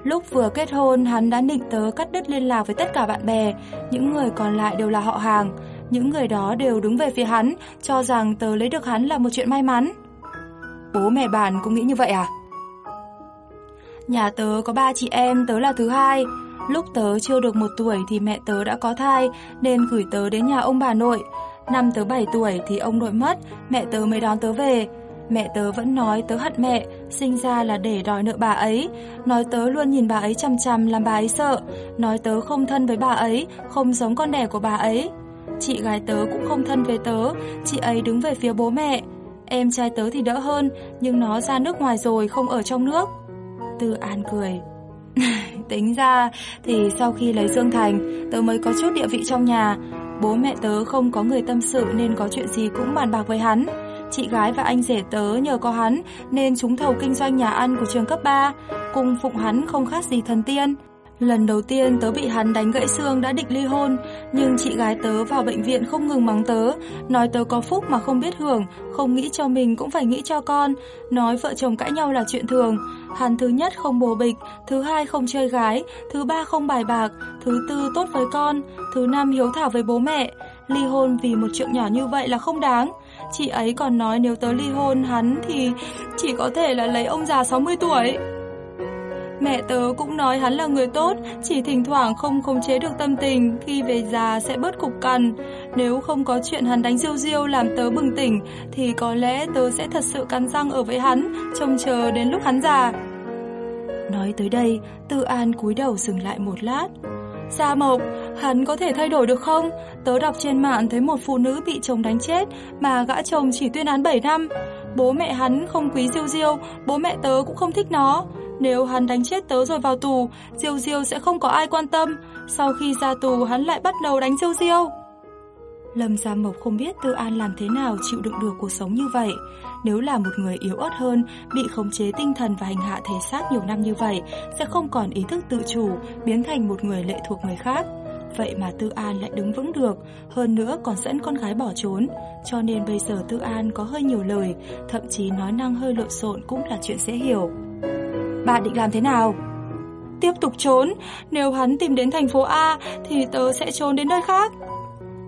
Lúc vừa kết hôn, hắn đã định tớ cắt đứt liên lạc với tất cả bạn bè, những người còn lại đều là họ hàng. Những người đó đều đứng về phía hắn, cho rằng tớ lấy được hắn là một chuyện may mắn. Bố mẹ bạn cũng nghĩ như vậy à? Nhà tớ có ba chị em, tớ là thứ hai. Lúc tớ chưa được một tuổi thì mẹ tớ đã có thai nên gửi tớ đến nhà ông bà nội. Năm tớ 7 tuổi thì ông nội mất, mẹ tớ mới đón tớ về. Mẹ tớ vẫn nói tớ hận mẹ, sinh ra là để đòi nợ bà ấy. Nói tớ luôn nhìn bà ấy chằm chằm làm bà ấy sợ. Nói tớ không thân với bà ấy, không giống con đẻ của bà ấy. Chị gái tớ cũng không thân với tớ, chị ấy đứng về phía bố mẹ. Em trai tớ thì đỡ hơn, nhưng nó ra nước ngoài rồi, không ở trong nước. Tư An cười. Tính ra thì sau khi lấy Dương Thành, tớ mới có chút địa vị trong nhà. Bố mẹ tớ không có người tâm sự nên có chuyện gì cũng bàn bạc với hắn. Chị gái và anh rể tớ nhờ có hắn nên chúng thầu kinh doanh nhà ăn của trường cấp 3, cùng phụng hắn không khác gì thần tiên. Lần đầu tiên tớ bị hắn đánh gãy xương đã định ly hôn, nhưng chị gái tớ vào bệnh viện không ngừng mắng tớ, nói tớ có phúc mà không biết hưởng, không nghĩ cho mình cũng phải nghĩ cho con, nói vợ chồng cãi nhau là chuyện thường. Hắn thứ nhất không bồ bịch, thứ hai không chơi gái, thứ ba không bài bạc, thứ tư tốt với con, thứ năm hiếu thảo với bố mẹ. Ly hôn vì một chuyện nhỏ như vậy là không đáng. Chị ấy còn nói nếu tớ ly hôn hắn thì chỉ có thể là lấy ông già 60 tuổi. Mẹ tớ cũng nói hắn là người tốt, chỉ thỉnh thoảng không khống chế được tâm tình, khi về già sẽ bớt cục cằn. Nếu không có chuyện hắn đánh Diêu Diêu làm tớ bừng tỉnh, thì có lẽ tớ sẽ thật sự cắn răng ở với hắn, trông chờ đến lúc hắn già. Nói tới đây, Tư An cúi đầu dừng lại một lát. Gia Mộc, hắn có thể thay đổi được không? Tớ đọc trên mạng thấy một phụ nữ bị chồng đánh chết mà gã chồng chỉ tuyên án 7 năm. Bố mẹ hắn không quý Diêu Diêu, bố mẹ tớ cũng không thích nó. Nếu hắn đánh chết tớ rồi vào tù, Diêu Diêu sẽ không có ai quan tâm. Sau khi ra tù, hắn lại bắt đầu đánh Diêu Diêu. Lâm Gia Mộc không biết Tư An làm thế nào chịu đựng được cuộc sống như vậy. Nếu là một người yếu ớt hơn, bị khống chế tinh thần và hành hạ thể xác nhiều năm như vậy, sẽ không còn ý thức tự chủ, biến thành một người lệ thuộc người khác. Vậy mà Tư An lại đứng vững được, hơn nữa còn dẫn con gái bỏ trốn. Cho nên bây giờ Tư An có hơi nhiều lời, thậm chí nói năng hơi lộn xộn cũng là chuyện dễ hiểu. Bạn định làm thế nào? Tiếp tục trốn, nếu hắn tìm đến thành phố A thì tớ sẽ trốn đến nơi khác.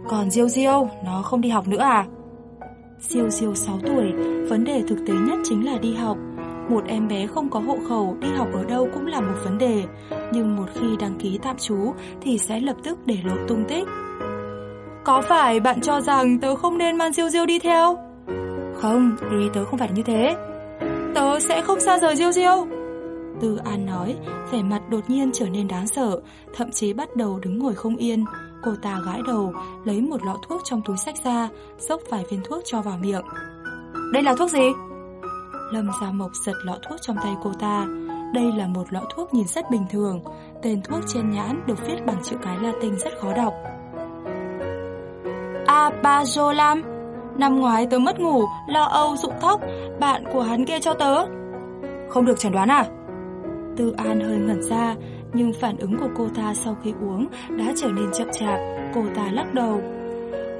Còn Diêu Diêu, nó không đi học nữa à? Diêu Diêu 6 tuổi, vấn đề thực tế nhất chính là đi học. Một em bé không có hộ khẩu đi học ở đâu cũng là một vấn đề, nhưng một khi đăng ký tạm trú thì sẽ lập tức để lộ tung tích. Có phải bạn cho rằng tớ không nên mang Diêu Diêu đi theo? Không, ý tớ không phải như thế. Tớ sẽ không xa rời Diêu Diêu. Tư An nói, vẻ mặt đột nhiên trở nên đáng sợ, thậm chí bắt đầu đứng ngồi không yên. Cô ta gãi đầu, lấy một lọ thuốc trong túi sách ra, xốc vài viên thuốc cho vào miệng. Đây là thuốc gì? Lâm Gia Mộc giật lọ thuốc trong tay cô ta. Đây là một lọ thuốc nhìn rất bình thường. Tên thuốc trên nhãn được viết bằng chữ cái Latin rất khó đọc. Abazolam Năm ngoái tớ mất ngủ, lo âu, rụng tóc Bạn của hắn kia cho tớ Không được chẩn đoán à? Tư An hơi ngẩn ra, nhưng phản ứng của cô ta sau khi uống đã trở nên chậm chạp. Cô ta lắc đầu.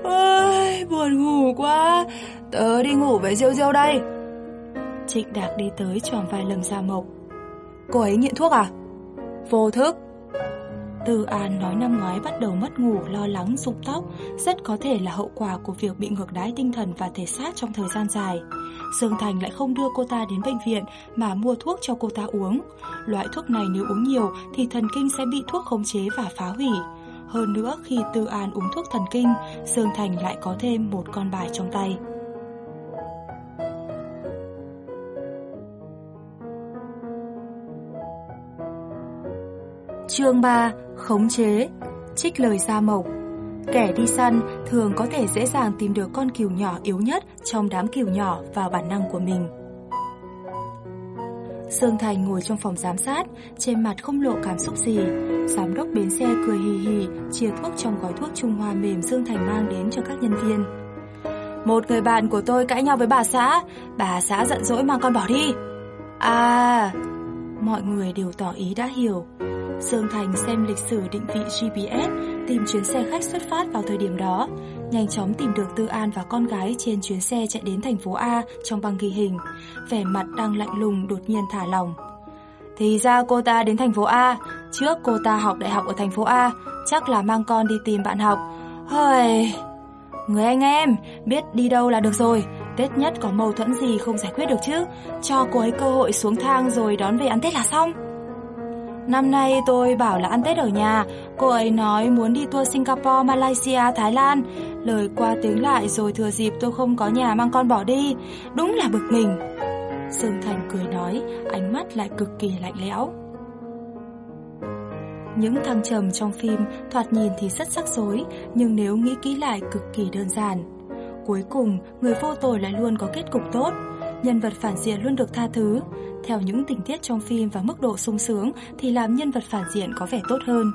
Ôi, buồn ngủ quá, tớ đi ngủ với Diêu Diêu đây. Trịnh Đạc đi tới tròn vai Lâm Gia Mộc. Cô ấy nghiện thuốc à? Vô thức. Tư An nói năm ngoái bắt đầu mất ngủ, lo lắng, rụng tóc, rất có thể là hậu quả của việc bị ngược đái tinh thần và thể xác trong thời gian dài. Dương Thành lại không đưa cô ta đến bệnh viện mà mua thuốc cho cô ta uống. Loại thuốc này nếu uống nhiều thì thần kinh sẽ bị thuốc khống chế và phá hủy. Hơn nữa khi Tư An uống thuốc thần kinh, Dương Thành lại có thêm một con bài trong tay. Chương 3. Khống chế Trích lời Gia Mộc Kẻ đi săn thường có thể dễ dàng tìm được con cừu nhỏ yếu nhất trong đám cừu nhỏ vào bản năng của mình. dương Thành ngồi trong phòng giám sát, trên mặt không lộ cảm xúc gì. Giám đốc bến xe cười hì hì, chia thuốc trong gói thuốc Trung Hoa mềm Dương Thành mang đến cho các nhân viên. Một người bạn của tôi cãi nhau với bà xã, bà xã giận dỗi mang con bỏ đi. À, mọi người đều tỏ ý đã hiểu. Dương Thành xem lịch sử định vị GPS, tìm chuyến xe khách xuất phát vào thời điểm đó, nhanh chóng tìm được Tư An và con gái trên chuyến xe chạy đến thành phố A trong băng ghi hình, vẻ mặt đang lạnh lùng đột nhiên thả lòng. Thì ra cô ta đến thành phố A, trước cô ta học đại học ở thành phố A, chắc là mang con đi tìm bạn học. Hơi... Người anh em, biết đi đâu là được rồi, Tết nhất có mâu thuẫn gì không giải quyết được chứ, cho cô ấy cơ hội xuống thang rồi đón về ăn Tết là xong. Năm nay tôi bảo là ăn Tết ở nhà, cô ấy nói muốn đi tour Singapore, Malaysia, Thái Lan. Lời qua tiếng lại rồi thừa dịp tôi không có nhà mang con bỏ đi. Đúng là bực mình. Sương Thành cười nói, ánh mắt lại cực kỳ lạnh lẽo. Những thăng trầm trong phim thoạt nhìn thì rất sắc rối, nhưng nếu nghĩ kỹ lại cực kỳ đơn giản. Cuối cùng, người vô tội lại luôn có kết cục tốt. Nhân vật phản diện luôn được tha thứ, theo những tình tiết trong phim và mức độ sung sướng thì làm nhân vật phản diện có vẻ tốt hơn.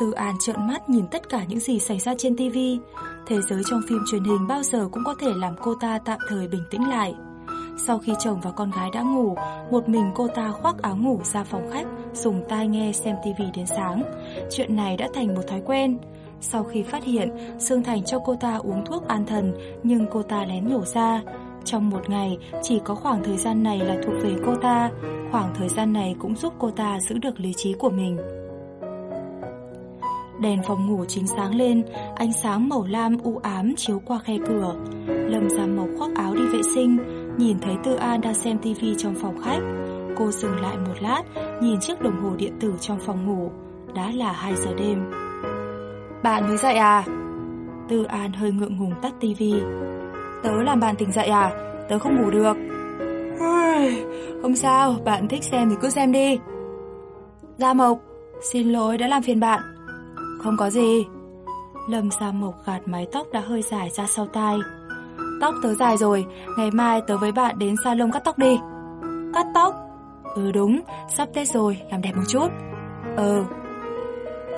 Tư An trợn mắt nhìn tất cả những gì xảy ra trên TV. Thế giới trong phim truyền hình bao giờ cũng có thể làm cô ta tạm thời bình tĩnh lại. Sau khi chồng và con gái đã ngủ, một mình cô ta khoác áo ngủ ra phòng khách, dùng tai nghe xem TV đến sáng. Chuyện này đã thành một thói quen. Sau khi phát hiện, Sương Thành cho cô ta uống thuốc an thần, nhưng cô ta lén nhổ ra. Trong một ngày, chỉ có khoảng thời gian này là thuộc về cô ta, khoảng thời gian này cũng giúp cô ta giữ được lý trí của mình. Đèn phòng ngủ chính sáng lên, ánh sáng màu lam u ám chiếu qua khe cửa. Lâm Gia Mộc khoác áo đi vệ sinh, nhìn thấy Tư An đang xem tivi trong phòng khách. Cô dừng lại một lát, nhìn chiếc đồng hồ điện tử trong phòng ngủ. Đã là 2 giờ đêm. Bạn mới dậy à? Tư An hơi ngượng ngùng tắt tivi. Tớ làm bạn tỉnh dậy à? Tớ không ngủ được. Không sao, bạn thích xem thì cứ xem đi. Gia Mộc, xin lỗi đã làm phiền bạn. Không có gì. Lâm Gia Mộc gạt mái tóc đã hơi dài ra sau tai. Tóc tớ dài rồi, ngày mai tớ với bạn đến salon cắt tóc đi. Cắt tóc? Ừ đúng, sắp Tết rồi, làm đẹp một chút. Ừ.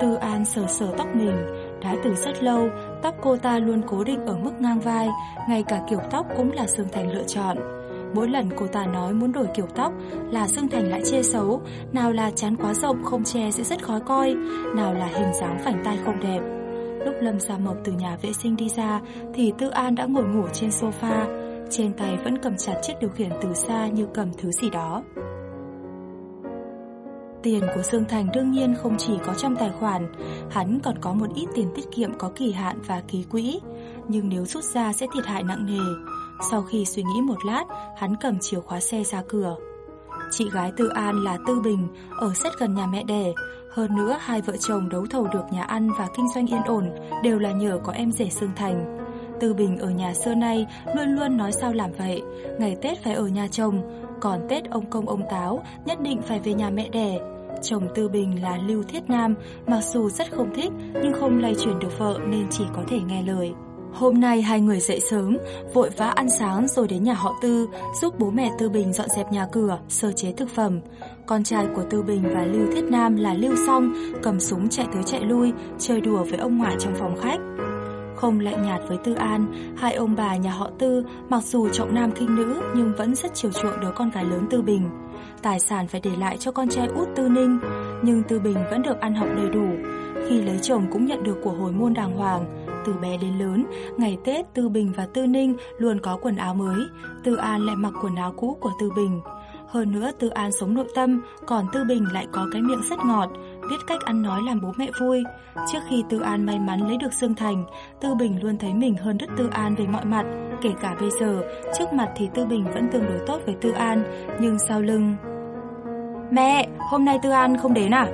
Tư An sờ sờ tóc mình, đã từ rất lâu, tóc cô ta luôn cố định ở mức ngang vai, ngay cả kiểu tóc cũng là Sương Thành lựa chọn. Mỗi lần cô ta nói muốn đổi kiểu tóc là Sương Thành lại chê xấu, nào là chán quá rộng không che sẽ rất khó coi, nào là hình dáng phảnh tay không đẹp. Lúc Lâm Gia Mộc từ nhà vệ sinh đi ra thì Tư An đã ngồi ngủ trên sofa, trên tay vẫn cầm chặt chiếc điều khiển từ xa như cầm thứ gì đó. Tiền của Dương Thành đương nhiên không chỉ có trong tài khoản, hắn còn có một ít tiền tiết kiệm có kỳ hạn và ký quỹ, nhưng nếu rút ra sẽ thiệt hại nặng nề. Sau khi suy nghĩ một lát, hắn cầm chìa khóa xe ra cửa. Chị gái Tư An là Tư Bình, ở rất gần nhà mẹ đẻ. Hơn nữa, hai vợ chồng đấu thầu được nhà ăn và kinh doanh yên ổn đều là nhờ có em rể Dương Thành. Tư Bình ở nhà xưa nay luôn luôn nói sao làm vậy, ngày Tết phải ở nhà chồng, còn Tết ông công ông táo nhất định phải về nhà mẹ đẻ. Chồng Tư Bình là Lưu Thiết Nam, mặc dù rất không thích nhưng không lay chuyển được vợ nên chỉ có thể nghe lời. Hôm nay hai người dậy sớm, vội vã ăn sáng rồi đến nhà họ Tư, giúp bố mẹ Tư Bình dọn dẹp nhà cửa, sơ chế thực phẩm. Con trai của Tư Bình và Lưu Thiết Nam là Lưu Song, cầm súng chạy tới chạy lui, chơi đùa với ông ngoại trong phòng khách. Không lạnh nhạt với Tư An, hai ông bà nhà họ Tư mặc dù trọng nam khinh nữ nhưng vẫn rất chiều chuộng đứa con gái lớn Tư Bình. Tài sản phải để lại cho con trai út Tư Ninh, nhưng Tư Bình vẫn được ăn học đầy đủ. Khi lấy chồng cũng nhận được của hồi môn đàng hoàng. Từ bé đến lớn, ngày Tết Tư Bình và Tư Ninh luôn có quần áo mới, Tư An lại mặc quần áo cũ của Tư Bình. Hơn nữa Tư An sống nội tâm, còn Tư Bình lại có cái miệng rất ngọt, biết cách ăn nói làm bố mẹ vui. Trước khi Tư An may mắn lấy được Dương Thành, Tư Bình luôn thấy mình hơn rất Tư An về mọi mặt, kể cả bây giờ, trước mặt thì Tư Bình vẫn tương đối tốt với Tư An, nhưng sau lưng... Mẹ, hôm nay Tư An không đến à?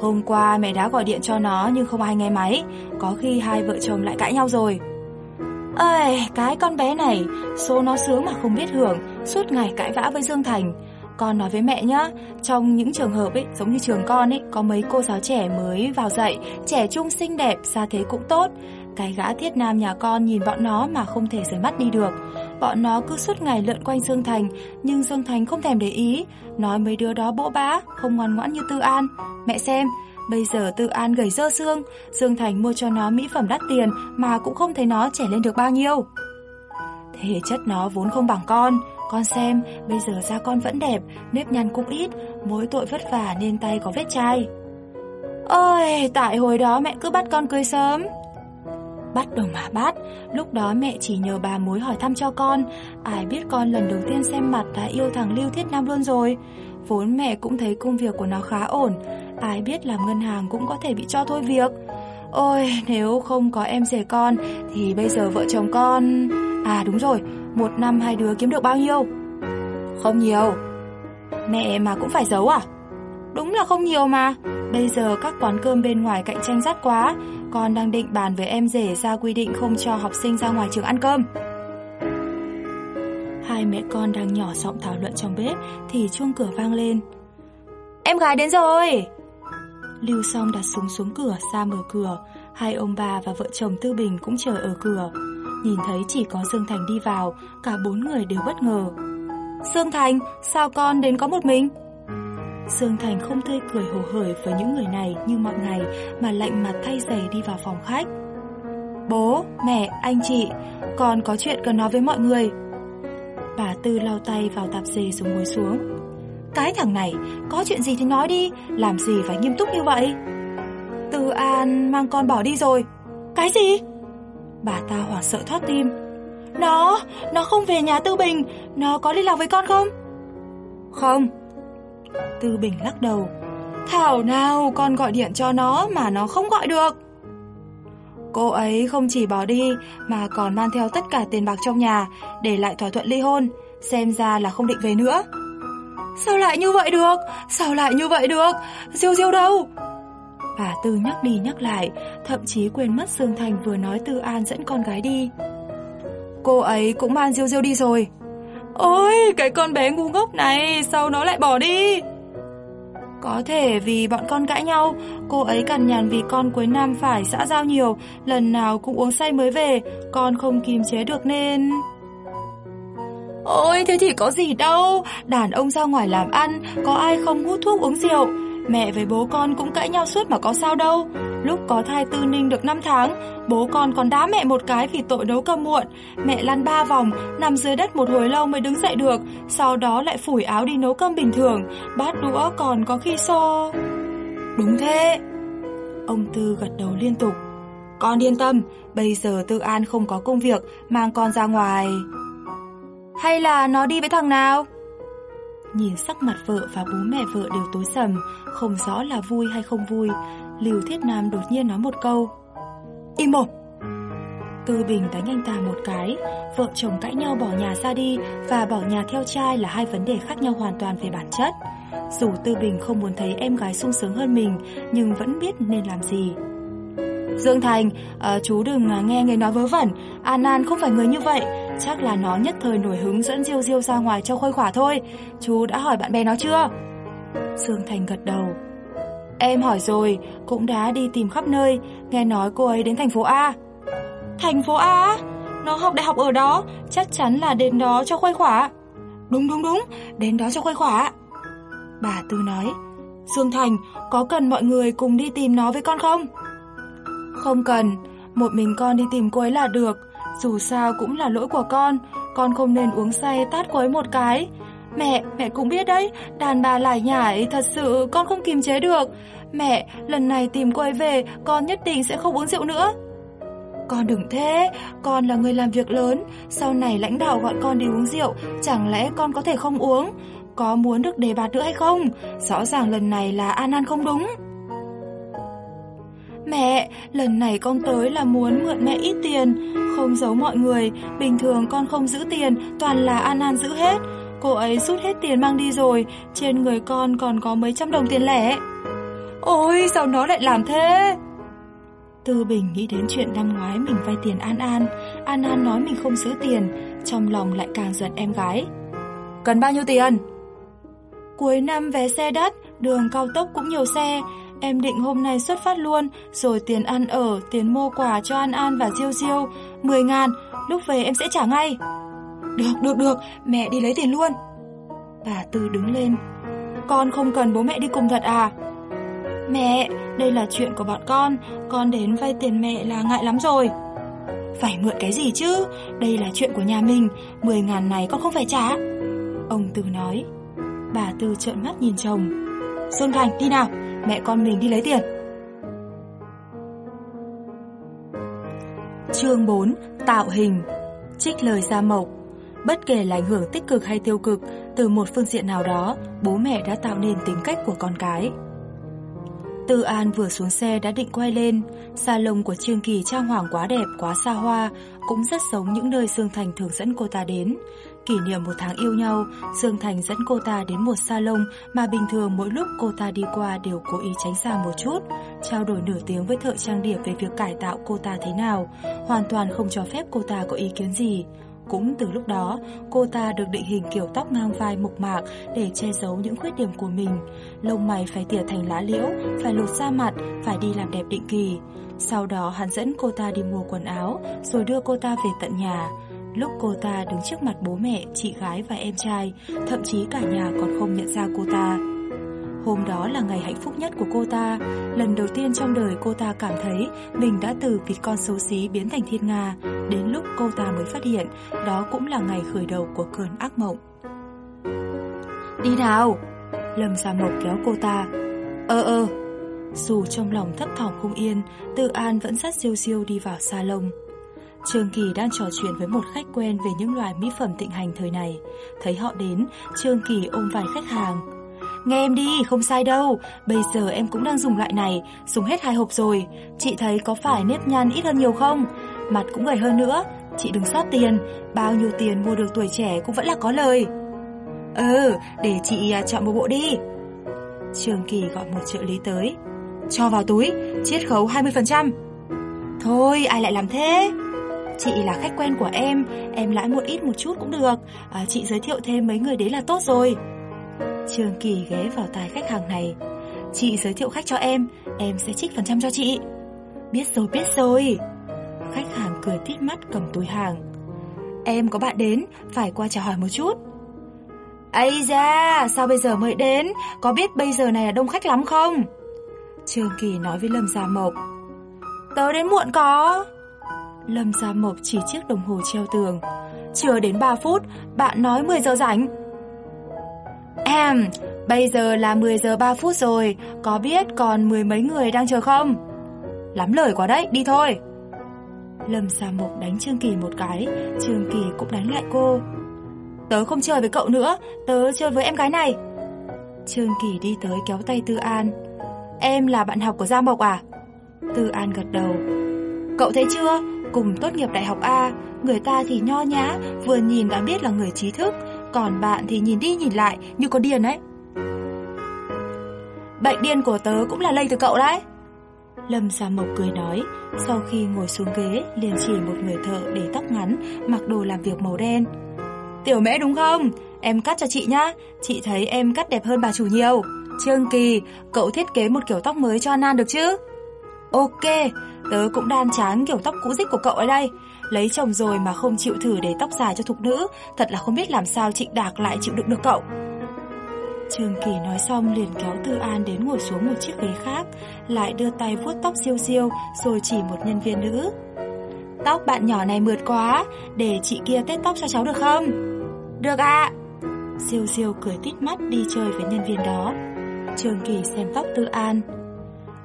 Hôm qua mẹ đã gọi điện cho nó nhưng không ai nghe máy, có khi hai vợ chồng lại cãi nhau rồi. Ơi, cái con bé này, số nó sướng mà không biết hưởng, suốt ngày cãi vã với Dương Thành. Con nói với mẹ nhá, trong những trường hợp ấy, giống như trường con ấy, có mấy cô giáo trẻ mới vào dạy, trẻ trung xinh đẹp, ra thế cũng tốt. Cái gã thiết nam nhà con nhìn bọn nó mà không thể rời mắt đi được. Bọn nó cứ suốt ngày lượn quanh Dương Thành, nhưng Dương Thành không thèm để ý, nói mấy đứa đó bỗ bã, không ngoan ngoãn như Tư An. Mẹ xem, bây giờ Tư An gầy dơ xương, Dương Thành mua cho nó mỹ phẩm đắt tiền mà cũng không thấy nó trẻ lên được bao nhiêu. Thể chất nó vốn không bằng con, con xem, bây giờ da con vẫn đẹp, nếp nhăn cũng ít, mối tội vất vả nên tay có vết chai. Ôi, tại hồi đó mẹ cứ bắt con cưới sớm. Bắt đồng mà bắt, lúc đó mẹ chỉ nhờ bà mối hỏi thăm cho con, ai biết con lần đầu tiên xem mặt đã yêu thằng Lưu Thiết Nam luôn rồi. Vốn mẹ cũng thấy công việc của nó khá ổn, ai biết làm ngân hàng cũng có thể bị cho thôi việc. Ôi, nếu không có em rể con thì bây giờ vợ chồng con... À đúng rồi, một năm hai đứa kiếm được bao nhiêu? Không nhiều. Mẹ mà cũng phải giấu à? Đúng là không nhiều mà. Bây giờ các quán cơm bên ngoài cạnh tranh rất quá. Con đang định bàn với em rể ra quy định không cho học sinh ra ngoài trường ăn cơm. Hai mẹ con đang nhỏ giọng thảo luận trong bếp thì chuông cửa vang lên. Em gái đến rồi! Lưu Song đặt súng xuống cửa ra mở cửa. Hai ông bà và vợ chồng Tư Bình cũng chờ ở cửa. Nhìn thấy chỉ có Dương Thành đi vào, cả bốn người đều bất ngờ. Dương Thành, sao con đến có một mình? Dương Thành không tươi cười hồ hởi với những người này như mọi ngày mà lạnh mặt thay giày đi vào phòng khách. Bố, mẹ, anh chị, con có chuyện cần nói với mọi người. Bà Tư lau tay vào tạp dề rồi ngồi xuống. Cái thằng này, có chuyện gì thì nói đi, làm gì phải nghiêm túc như vậy? Tư An mang con bỏ đi rồi. Cái gì? Bà ta hoảng sợ thoát tim. Nó, nó không về nhà Tư Bình, nó có liên lạc với con không? Không. Tư Bình lắc đầu. Thảo nào con gọi điện cho nó mà nó không gọi được. Cô ấy không chỉ bỏ đi mà còn mang theo tất cả tiền bạc trong nhà để lại thỏa thuận ly hôn, xem ra là không định về nữa. Sao lại như vậy được? Sao lại như vậy được? Diêu Diêu đâu? Bà Tư nhắc đi nhắc lại, thậm chí quên mất Dương Thành vừa nói Tư An dẫn con gái đi. Cô ấy cũng mang Diêu Diêu đi rồi. Ôi, cái con bé ngu ngốc này, sao nó lại bỏ đi? Có thể vì bọn con cãi nhau, cô ấy cằn nhằn vì con cuối năm phải xã giao nhiều, lần nào cũng uống say mới về, con không kìm chế được nên... Ôi, thế thì có gì đâu, đàn ông ra ngoài làm ăn, có ai không hút thuốc uống rượu, Mẹ với bố con cũng cãi nhau suốt mà có sao đâu. Lúc có thai tư ninh được 5 tháng Bố con còn đá mẹ một cái vì tội nấu cơm muộn. Mẹ lăn ba vòng Nằm dưới đất một hồi lâu mới đứng dậy được. Sau đó lại phủi áo đi nấu cơm bình thường. Bát đũa còn có khi xô Đúng thế. Ông Tư gật đầu liên tục. Con yên tâm Bây giờ Tư An không có công việc Mang con ra ngoài. Hay là nó đi với thằng nào? Nhìn sắc mặt vợ và bố mẹ vợ đều tối sầm, không rõ là vui hay không vui, Lưu Thiết Nam đột nhiên nói một câu. Im mồm! Tư Bình đánh anh ta một cái, vợ chồng cãi nhau bỏ nhà ra đi và bỏ nhà theo trai là hai vấn đề khác nhau hoàn toàn về bản chất. Dù Tư Bình không muốn thấy em gái sung sướng hơn mình, nhưng vẫn biết nên làm gì. Dương Thành, uh, chú đừng ờ, nghe người nói vớ vẩn, An An không phải người như vậy, chắc là nó nhất thời nổi hứng dẫn Diêu Diêu ra ngoài cho khuây khỏa thôi. Chú đã hỏi bạn bè nó chưa? Sương Thành gật đầu. Em hỏi rồi, cũng đã đi tìm khắp nơi, nghe nói cô ấy đến thành phố A. Thành phố A? Nó học đại học ở đó, chắc chắn là đến đó cho khuây khỏa. Đúng đúng đúng, đến đó cho khuây khỏa. Bà Tư nói, Dương Thành, có cần mọi người cùng đi tìm nó với con không? Không cần, một mình con đi tìm cô ấy là được, dù sao cũng là lỗi của con, con không nên uống say tát cô ấy một cái. Mẹ, mẹ cũng biết đấy, đàn bà lải nhải thật sự con không kiềm chế được. Mẹ, lần này tìm cô ấy về, con nhất định sẽ không uống rượu nữa. Con đừng thế, con là người làm việc lớn, sau này lãnh đạo gọi con đi uống rượu, chẳng lẽ con có thể không uống? có muốn được đề bạt nữa hay không? Rõ ràng lần này là An An không đúng. Mẹ, lần này con tới là muốn mượn mẹ ít tiền, không giấu mọi người, bình thường con không giữ tiền, toàn là An An giữ hết. Cô ấy rút hết tiền mang đi rồi, trên người con còn có mấy trăm đồng tiền lẻ. Ôi, sao nó lại làm thế? Tư Bình nghĩ đến chuyện năm ngoái mình vay tiền An An, An An nói mình không giữ tiền, trong lòng lại càng giận em gái. Cần bao nhiêu tiền? Cuối năm vé xe đắt, đường cao tốc cũng nhiều xe, em định hôm nay xuất phát luôn, rồi tiền ăn ở, tiền mua quà cho An An và Diêu Diêu, 10 ngàn, lúc về em sẽ trả ngay. Được, được, được, mẹ đi lấy tiền luôn. Bà Tư đứng lên. Con không cần bố mẹ đi cùng thật à? Mẹ, đây là chuyện của bọn con, con đến vay tiền mẹ là ngại lắm rồi. Phải mượn cái gì chứ, đây là chuyện của nhà mình, 10 ngàn này con không phải trả. Ông Tư nói. Bà Tư trợn mắt nhìn chồng. Xuân Thành, đi nào, mẹ con mình đi lấy tiền. Chương 4. Tạo hình Trích lời Gia Mộc Bất kể là ảnh hưởng tích cực hay tiêu cực, từ một phương diện nào đó, bố mẹ đã tạo nên tính cách của con cái. Tư An vừa xuống xe đã định quay lên, salon của Trương Kỳ trang hoàng quá đẹp, quá xa hoa, cũng rất giống những nơi Dương Thành thường dẫn cô ta đến. Kỷ niệm một tháng yêu nhau, Dương Thành dẫn cô ta đến một salon mà bình thường mỗi lúc cô ta đi qua đều cố ý tránh xa một chút, trao đổi nửa tiếng với thợ trang điểm về việc cải tạo cô ta thế nào, hoàn toàn không cho phép cô ta có ý kiến gì. Cũng từ lúc đó, cô ta được định hình kiểu tóc ngang vai mộc mạc để che giấu những khuyết điểm của mình. Lông mày phải tỉa thành lá liễu, phải lột da mặt, phải đi làm đẹp định kỳ. Sau đó hắn dẫn cô ta đi mua quần áo, rồi đưa cô ta về tận nhà. Lúc cô ta đứng trước mặt bố mẹ, chị gái và em trai, thậm chí cả nhà còn không nhận ra cô ta. Hôm đó là ngày hạnh phúc nhất của cô ta. Lần đầu tiên trong đời cô ta cảm thấy mình đã từ vịt con xấu xí biến thành thiên nga. Đến lúc cô ta mới phát hiện, đó cũng là ngày khởi đầu của cơn ác mộng. Đi nào! Lâm Gia Mộc kéo cô ta. Ơ ơ! Dù trong lòng thấp thỏm không yên, Tự An vẫn dắt siêu siêu đi vào salon. Trương Kỳ đang trò chuyện với một khách quen về những loại mỹ phẩm thịnh hành thời này. Thấy họ đến, Trương Kỳ ôm vài khách hàng. Nghe em đi, không sai đâu. Bây giờ em cũng đang dùng loại này, dùng hết hai hộp rồi. Chị thấy có phải nếp nhăn ít hơn nhiều không? Mặt cũng gầy hơn nữa. Chị đừng sót tiền, bao nhiêu tiền mua được tuổi trẻ cũng vẫn là có lời. Ừ, để chị à, chọn một bộ đi. Trường Kỳ gọi một trợ lý tới. Cho vào túi, chiết khấu 20%. Thôi, ai lại làm thế? Chị là khách quen của em, em lãi một ít một chút cũng được. À, chị giới thiệu thêm mấy người đấy là tốt rồi. trường Kỳ ghé vào tai khách hàng này. Chị giới thiệu khách cho em, em sẽ trích phần trăm cho chị. Biết rồi, biết rồi. Khách hàng cười tít mắt cầm túi hàng. Em có bạn đến, phải qua chào hỏi một chút. Ây da, sao bây giờ mới đến? Có biết bây giờ này là đông khách lắm không? trường Kỳ nói với Lâm Gia Mộc. Tớ đến muộn có. Lâm Gia Mộc chỉ chiếc đồng hồ treo tường. Chưa đến 3 phút, bạn nói 10 giờ rảnh. Em, bây giờ là 10 giờ 3 phút rồi, có biết còn mười mấy người đang chờ không? Lắm lời quá đấy, đi thôi. Lâm Gia Mộc đánh Trương Kỳ một cái, Trương Kỳ cũng đánh lại cô. Tớ không chơi với cậu nữa, tớ chơi với em gái này. Trương Kỳ đi tới kéo tay Tư An. Em là bạn học của Gia Mộc à? Tư An gật đầu. Cậu thấy chưa, cùng tốt nghiệp đại học A, người ta thì nho nhã, vừa nhìn đã biết là người trí thức, còn bạn thì nhìn đi nhìn lại như có điên ấy Bệnh điên của tớ cũng là lây từ cậu đấy Lâm Gia Mộc cười nói Sau khi ngồi xuống ghế liền chỉ một người thợ để tóc ngắn Mặc đồ làm việc màu đen Tiểu mễ đúng không? Em cắt cho chị nhá Chị thấy em cắt đẹp hơn bà chủ nhiều Trương Kỳ, cậu thiết kế một kiểu tóc mới cho Nan được chứ? Ok, tớ cũng đan chán kiểu tóc cũ dích của cậu ở đây. Lấy chồng rồi mà không chịu thử để tóc dài cho thục nữ Thật là không biết làm sao Trịnh Đạc lại chịu đựng được cậu. Trường Kỳ nói xong liền kéo Tư An đến ngồi xuống một chiếc ghế khác Lại đưa tay vuốt tóc siêu siêu Rồi chỉ một nhân viên nữ. Tóc bạn nhỏ này mượt quá Để chị kia tết tóc cho cháu được không? Được ạ. Siêu siêu cười tít mắt đi chơi với nhân viên đó. Trường Kỳ xem tóc Tư An.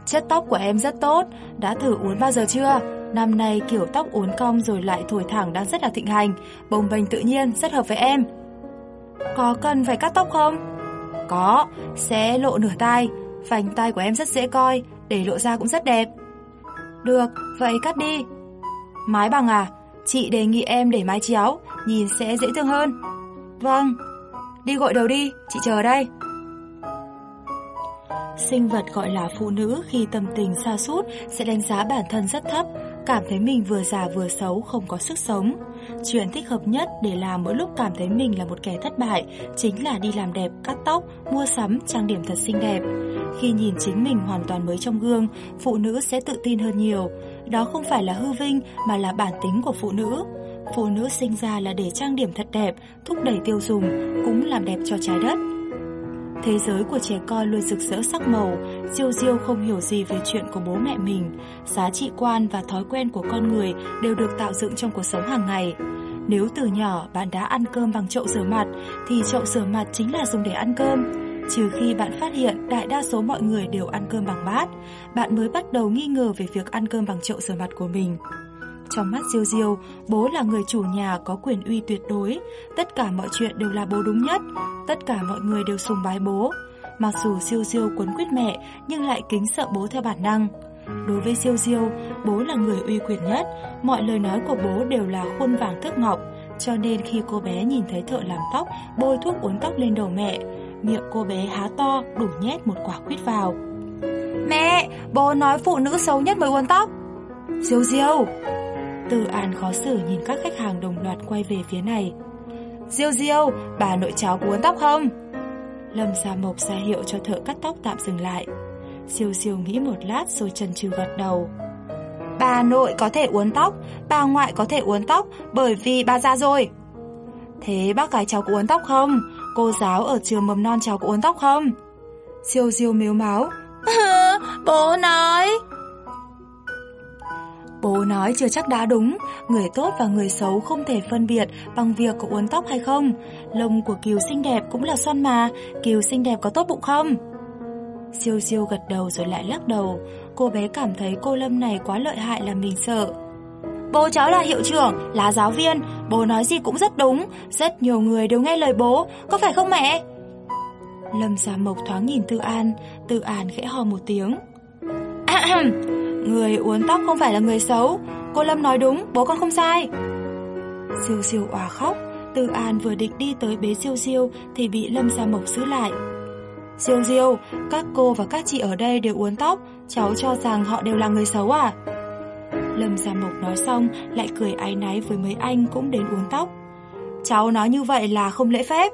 Chất tóc của em rất tốt Đã thử uốn bao giờ chưa Năm nay kiểu tóc uốn cong rồi lại thổi thẳng đang rất là thịnh hành, bồng bềnh tự nhiên, rất hợp với em. Có cần phải cắt tóc không? Có, sẽ lộ nửa tai, vành tai của em rất dễ coi, để lộ ra cũng rất đẹp. Được, vậy cắt đi. Mái bằng à? Chị đề nghị em để mái chéo, nhìn sẽ dễ thương hơn. Vâng, đi gội đầu đi, chị chờ đây. Sinh vật gọi là phụ nữ khi tâm tình xa sút sẽ đánh giá bản thân rất thấp, cảm thấy mình vừa già vừa xấu, không có sức sống. Chuyện thích hợp nhất để làm mỗi lúc cảm thấy mình là một kẻ thất bại chính là đi làm đẹp, cắt tóc, mua sắm, trang điểm thật xinh đẹp. Khi nhìn chính mình hoàn toàn mới trong gương, phụ nữ sẽ tự tin hơn nhiều. Đó không phải là hư vinh mà là bản tính của phụ nữ. Phụ nữ sinh ra là để trang điểm thật đẹp, thúc đẩy tiêu dùng, cũng làm đẹp cho trái đất. Thế giới của trẻ con luôn rực rỡ sắc màu, Diêu Diêu không hiểu gì về chuyện của bố mẹ mình. Giá trị quan và thói quen của con người đều được tạo dựng trong cuộc sống hàng ngày. Nếu từ nhỏ bạn đã ăn cơm bằng chậu rửa mặt, thì chậu rửa mặt chính là dùng để ăn cơm. Trừ khi bạn phát hiện đại đa số mọi người đều ăn cơm bằng bát, bạn mới bắt đầu nghi ngờ về việc ăn cơm bằng chậu rửa mặt của mình. Trong mắt Diêu Diêu, bố là người chủ nhà có quyền uy tuyệt đối, tất cả mọi chuyện đều là bố đúng nhất, tất cả mọi người đều sùng bái bố. Mặc dù Diêu Diêu quấn quýt mẹ nhưng lại kính sợ bố theo bản năng. Đối với Diêu Diêu, bố là người uy quyền nhất, mọi lời nói của bố đều là khuôn vàng thước ngọc, cho nên khi cô bé nhìn thấy thợ làm tóc bôi thuốc uốn tóc lên đầu mẹ, miệng cô bé há to đủ nhét một quả quýt vào. Mẹ, bố nói phụ nữ xấu nhất mới uốn tóc. Diêu Diêu, từ An khó xử nhìn các khách hàng đồng loạt quay về phía này. Diêu Diêu, bà nội cháu cuốn uốn tóc không? Lâm Gia Mộc ra hiệu cho thợ cắt tóc tạm dừng lại. Diêu Diêu nghĩ một lát rồi chần chừ gật đầu. Bà nội có thể uốn tóc, bà ngoại có thể uốn tóc bởi vì bà già rồi. Thế bác gái cháu có uốn tóc không? Cô giáo ở trường mầm non cháu có uốn tóc không? Diêu Diêu mếu máu. Bố nói... Bố nói chưa chắc đã đúng, người tốt và người xấu không thể phân biệt bằng việc có uốn tóc hay không. Lông của Kiều xinh đẹp cũng là xoăn mà, Kiều xinh đẹp có tốt bụng không? Siêu siêu gật đầu rồi lại lắc đầu, cô bé cảm thấy cô Lâm này quá lợi hại làm mình sợ. Bố cháu là hiệu trưởng, là giáo viên, bố nói gì cũng rất đúng, rất nhiều người đều nghe lời bố, có phải không mẹ? Lâm Gia Mộc thoáng nhìn Tư An, Tư An khẽ hò một tiếng. Người uốn tóc không phải là người xấu. Cô Lâm nói đúng, bố con không sai. Siêu siêu òa khóc. Từ An vừa định đi tới bế siêu siêu Thì bị Lâm Gia Mộc giữ lại. Siêu siêu, các cô và các chị ở đây đều uốn tóc. Cháu cho rằng họ đều là người xấu à? Lâm Gia Mộc nói xong Lại cười áy náy với mấy anh cũng đến uốn tóc. Cháu nói như vậy là không lễ phép.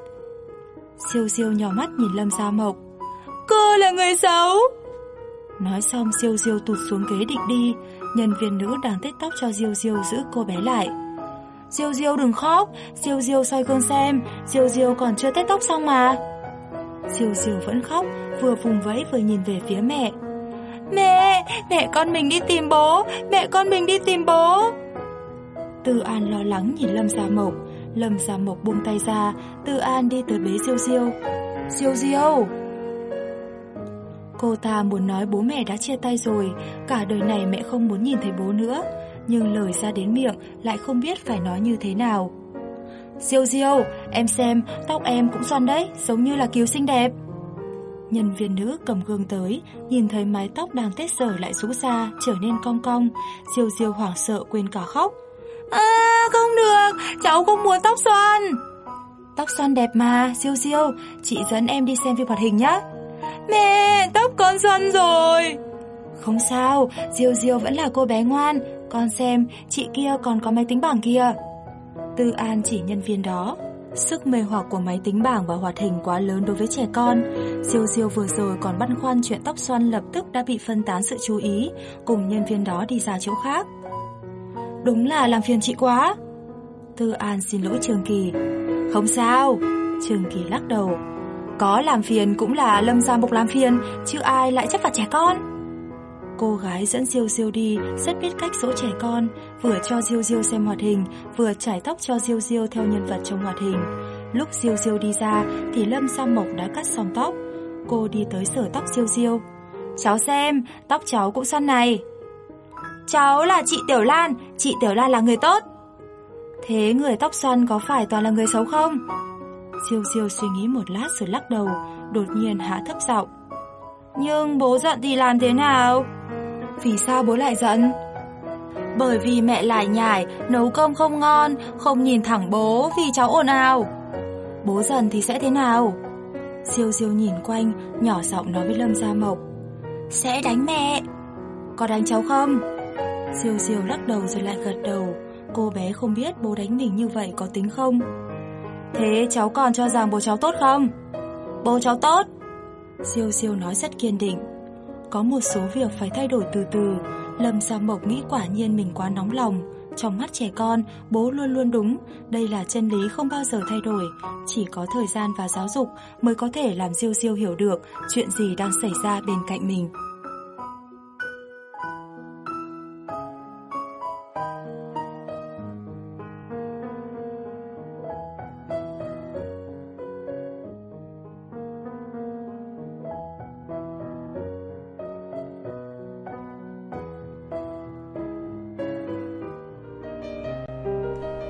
Siêu siêu nhỏ mắt nhìn Lâm Gia Mộc. Cô là người xấu. Nói xong Diêu Diêu tụt xuống ghế định đi. Nhân viên nữ đang tết tóc cho Diêu Diêu giữ cô bé lại. Diêu Diêu đừng khóc. Diêu Diêu soi gương xem. Diêu Diêu còn chưa tết tóc xong mà. Diêu Diêu vẫn khóc Vừa vùng vẫy vừa nhìn về phía mẹ. Mẹ, mẹ con mình đi tìm bố. Mẹ con mình đi tìm bố. Tư An lo lắng nhìn Lâm Gia Mộc. Lâm Gia Mộc buông tay ra. Tư An đi tới bế Diêu Diêu. Diêu Diêu! Cô ta muốn nói bố mẹ đã chia tay rồi, cả đời này mẹ không muốn nhìn thấy bố nữa, nhưng lời ra đến miệng lại không biết phải nói như thế nào. Diêu Diêu, em xem, tóc em cũng xoăn đấy, giống như là cứu xinh đẹp. Nhân viên nữ cầm gương tới, nhìn thấy mái tóc đang tết sở lại rũ ra, trở nên cong cong, Diêu Diêu hoảng sợ quên cả khóc. À, không được, cháu không muốn tóc xoăn. Tóc xoăn đẹp mà, Diêu Diêu, chị dẫn em đi xem phim hoạt hình nhé. Mẹ, tóc con xoăn rồi. Không sao, Diêu Diêu vẫn là cô bé ngoan. Con xem, chị kia còn có máy tính bảng kia. Tư An chỉ nhân viên đó. Sức mê hoặc của máy tính bảng và hoạt hình quá lớn đối với trẻ con. Diêu Diêu vừa rồi còn băn khoăn chuyện tóc xoăn lập tức đã bị phân tán sự chú ý, cùng nhân viên đó đi ra chỗ khác. Đúng là làm phiền chị quá. Tư An xin lỗi Trường Kỳ. Không sao, Trường Kỳ lắc đầu. Có làm phiền cũng là Lâm Gia Mục làm phiền, chứ ai lại chấp phạt trẻ con. Cô gái dẫn Diêu Diêu đi rất biết cách dỗ trẻ con, vừa cho Diêu Diêu xem hoạt hình, vừa trải tóc cho Diêu Diêu theo nhân vật trong hoạt hình. Lúc Diêu Diêu đi ra thì Lâm Gia Mộc đã cắt xong tóc. Cô đi tới sửa tóc Diêu Diêu. Cháu xem, tóc cháu cũng xoăn này. Cháu là chị Tiểu Lan, chị Tiểu Lan là người tốt. Thế người tóc xoăn có phải toàn là người xấu không? Siêu siêu suy nghĩ một lát rồi lắc đầu, đột nhiên hạ thấp giọng. Nhưng bố giận thì làm thế nào? Vì sao bố lại giận? Bởi vì mẹ lại nhải, nấu cơm không ngon, không nhìn thẳng bố vì cháu ồn ào. Bố giận thì sẽ thế nào? Siêu siêu nhìn quanh, nhỏ giọng nói với Lâm Gia Mộc. Sẽ đánh mẹ. Có đánh cháu không? Siêu siêu lắc đầu rồi lại gật đầu. Cô bé không biết bố đánh mình như vậy có tính không? Thế cháu còn cho rằng bố cháu tốt không? Bố cháu tốt. Siêu siêu nói rất kiên định. Có một số việc phải thay đổi từ từ. Lâm Gia Mộc nghĩ quả nhiên mình quá nóng lòng. Trong mắt trẻ con, bố luôn luôn đúng. Đây là chân lý không bao giờ thay đổi. Chỉ có thời gian và giáo dục mới có thể làm Diêu Diêu hiểu được chuyện gì đang xảy ra bên cạnh mình.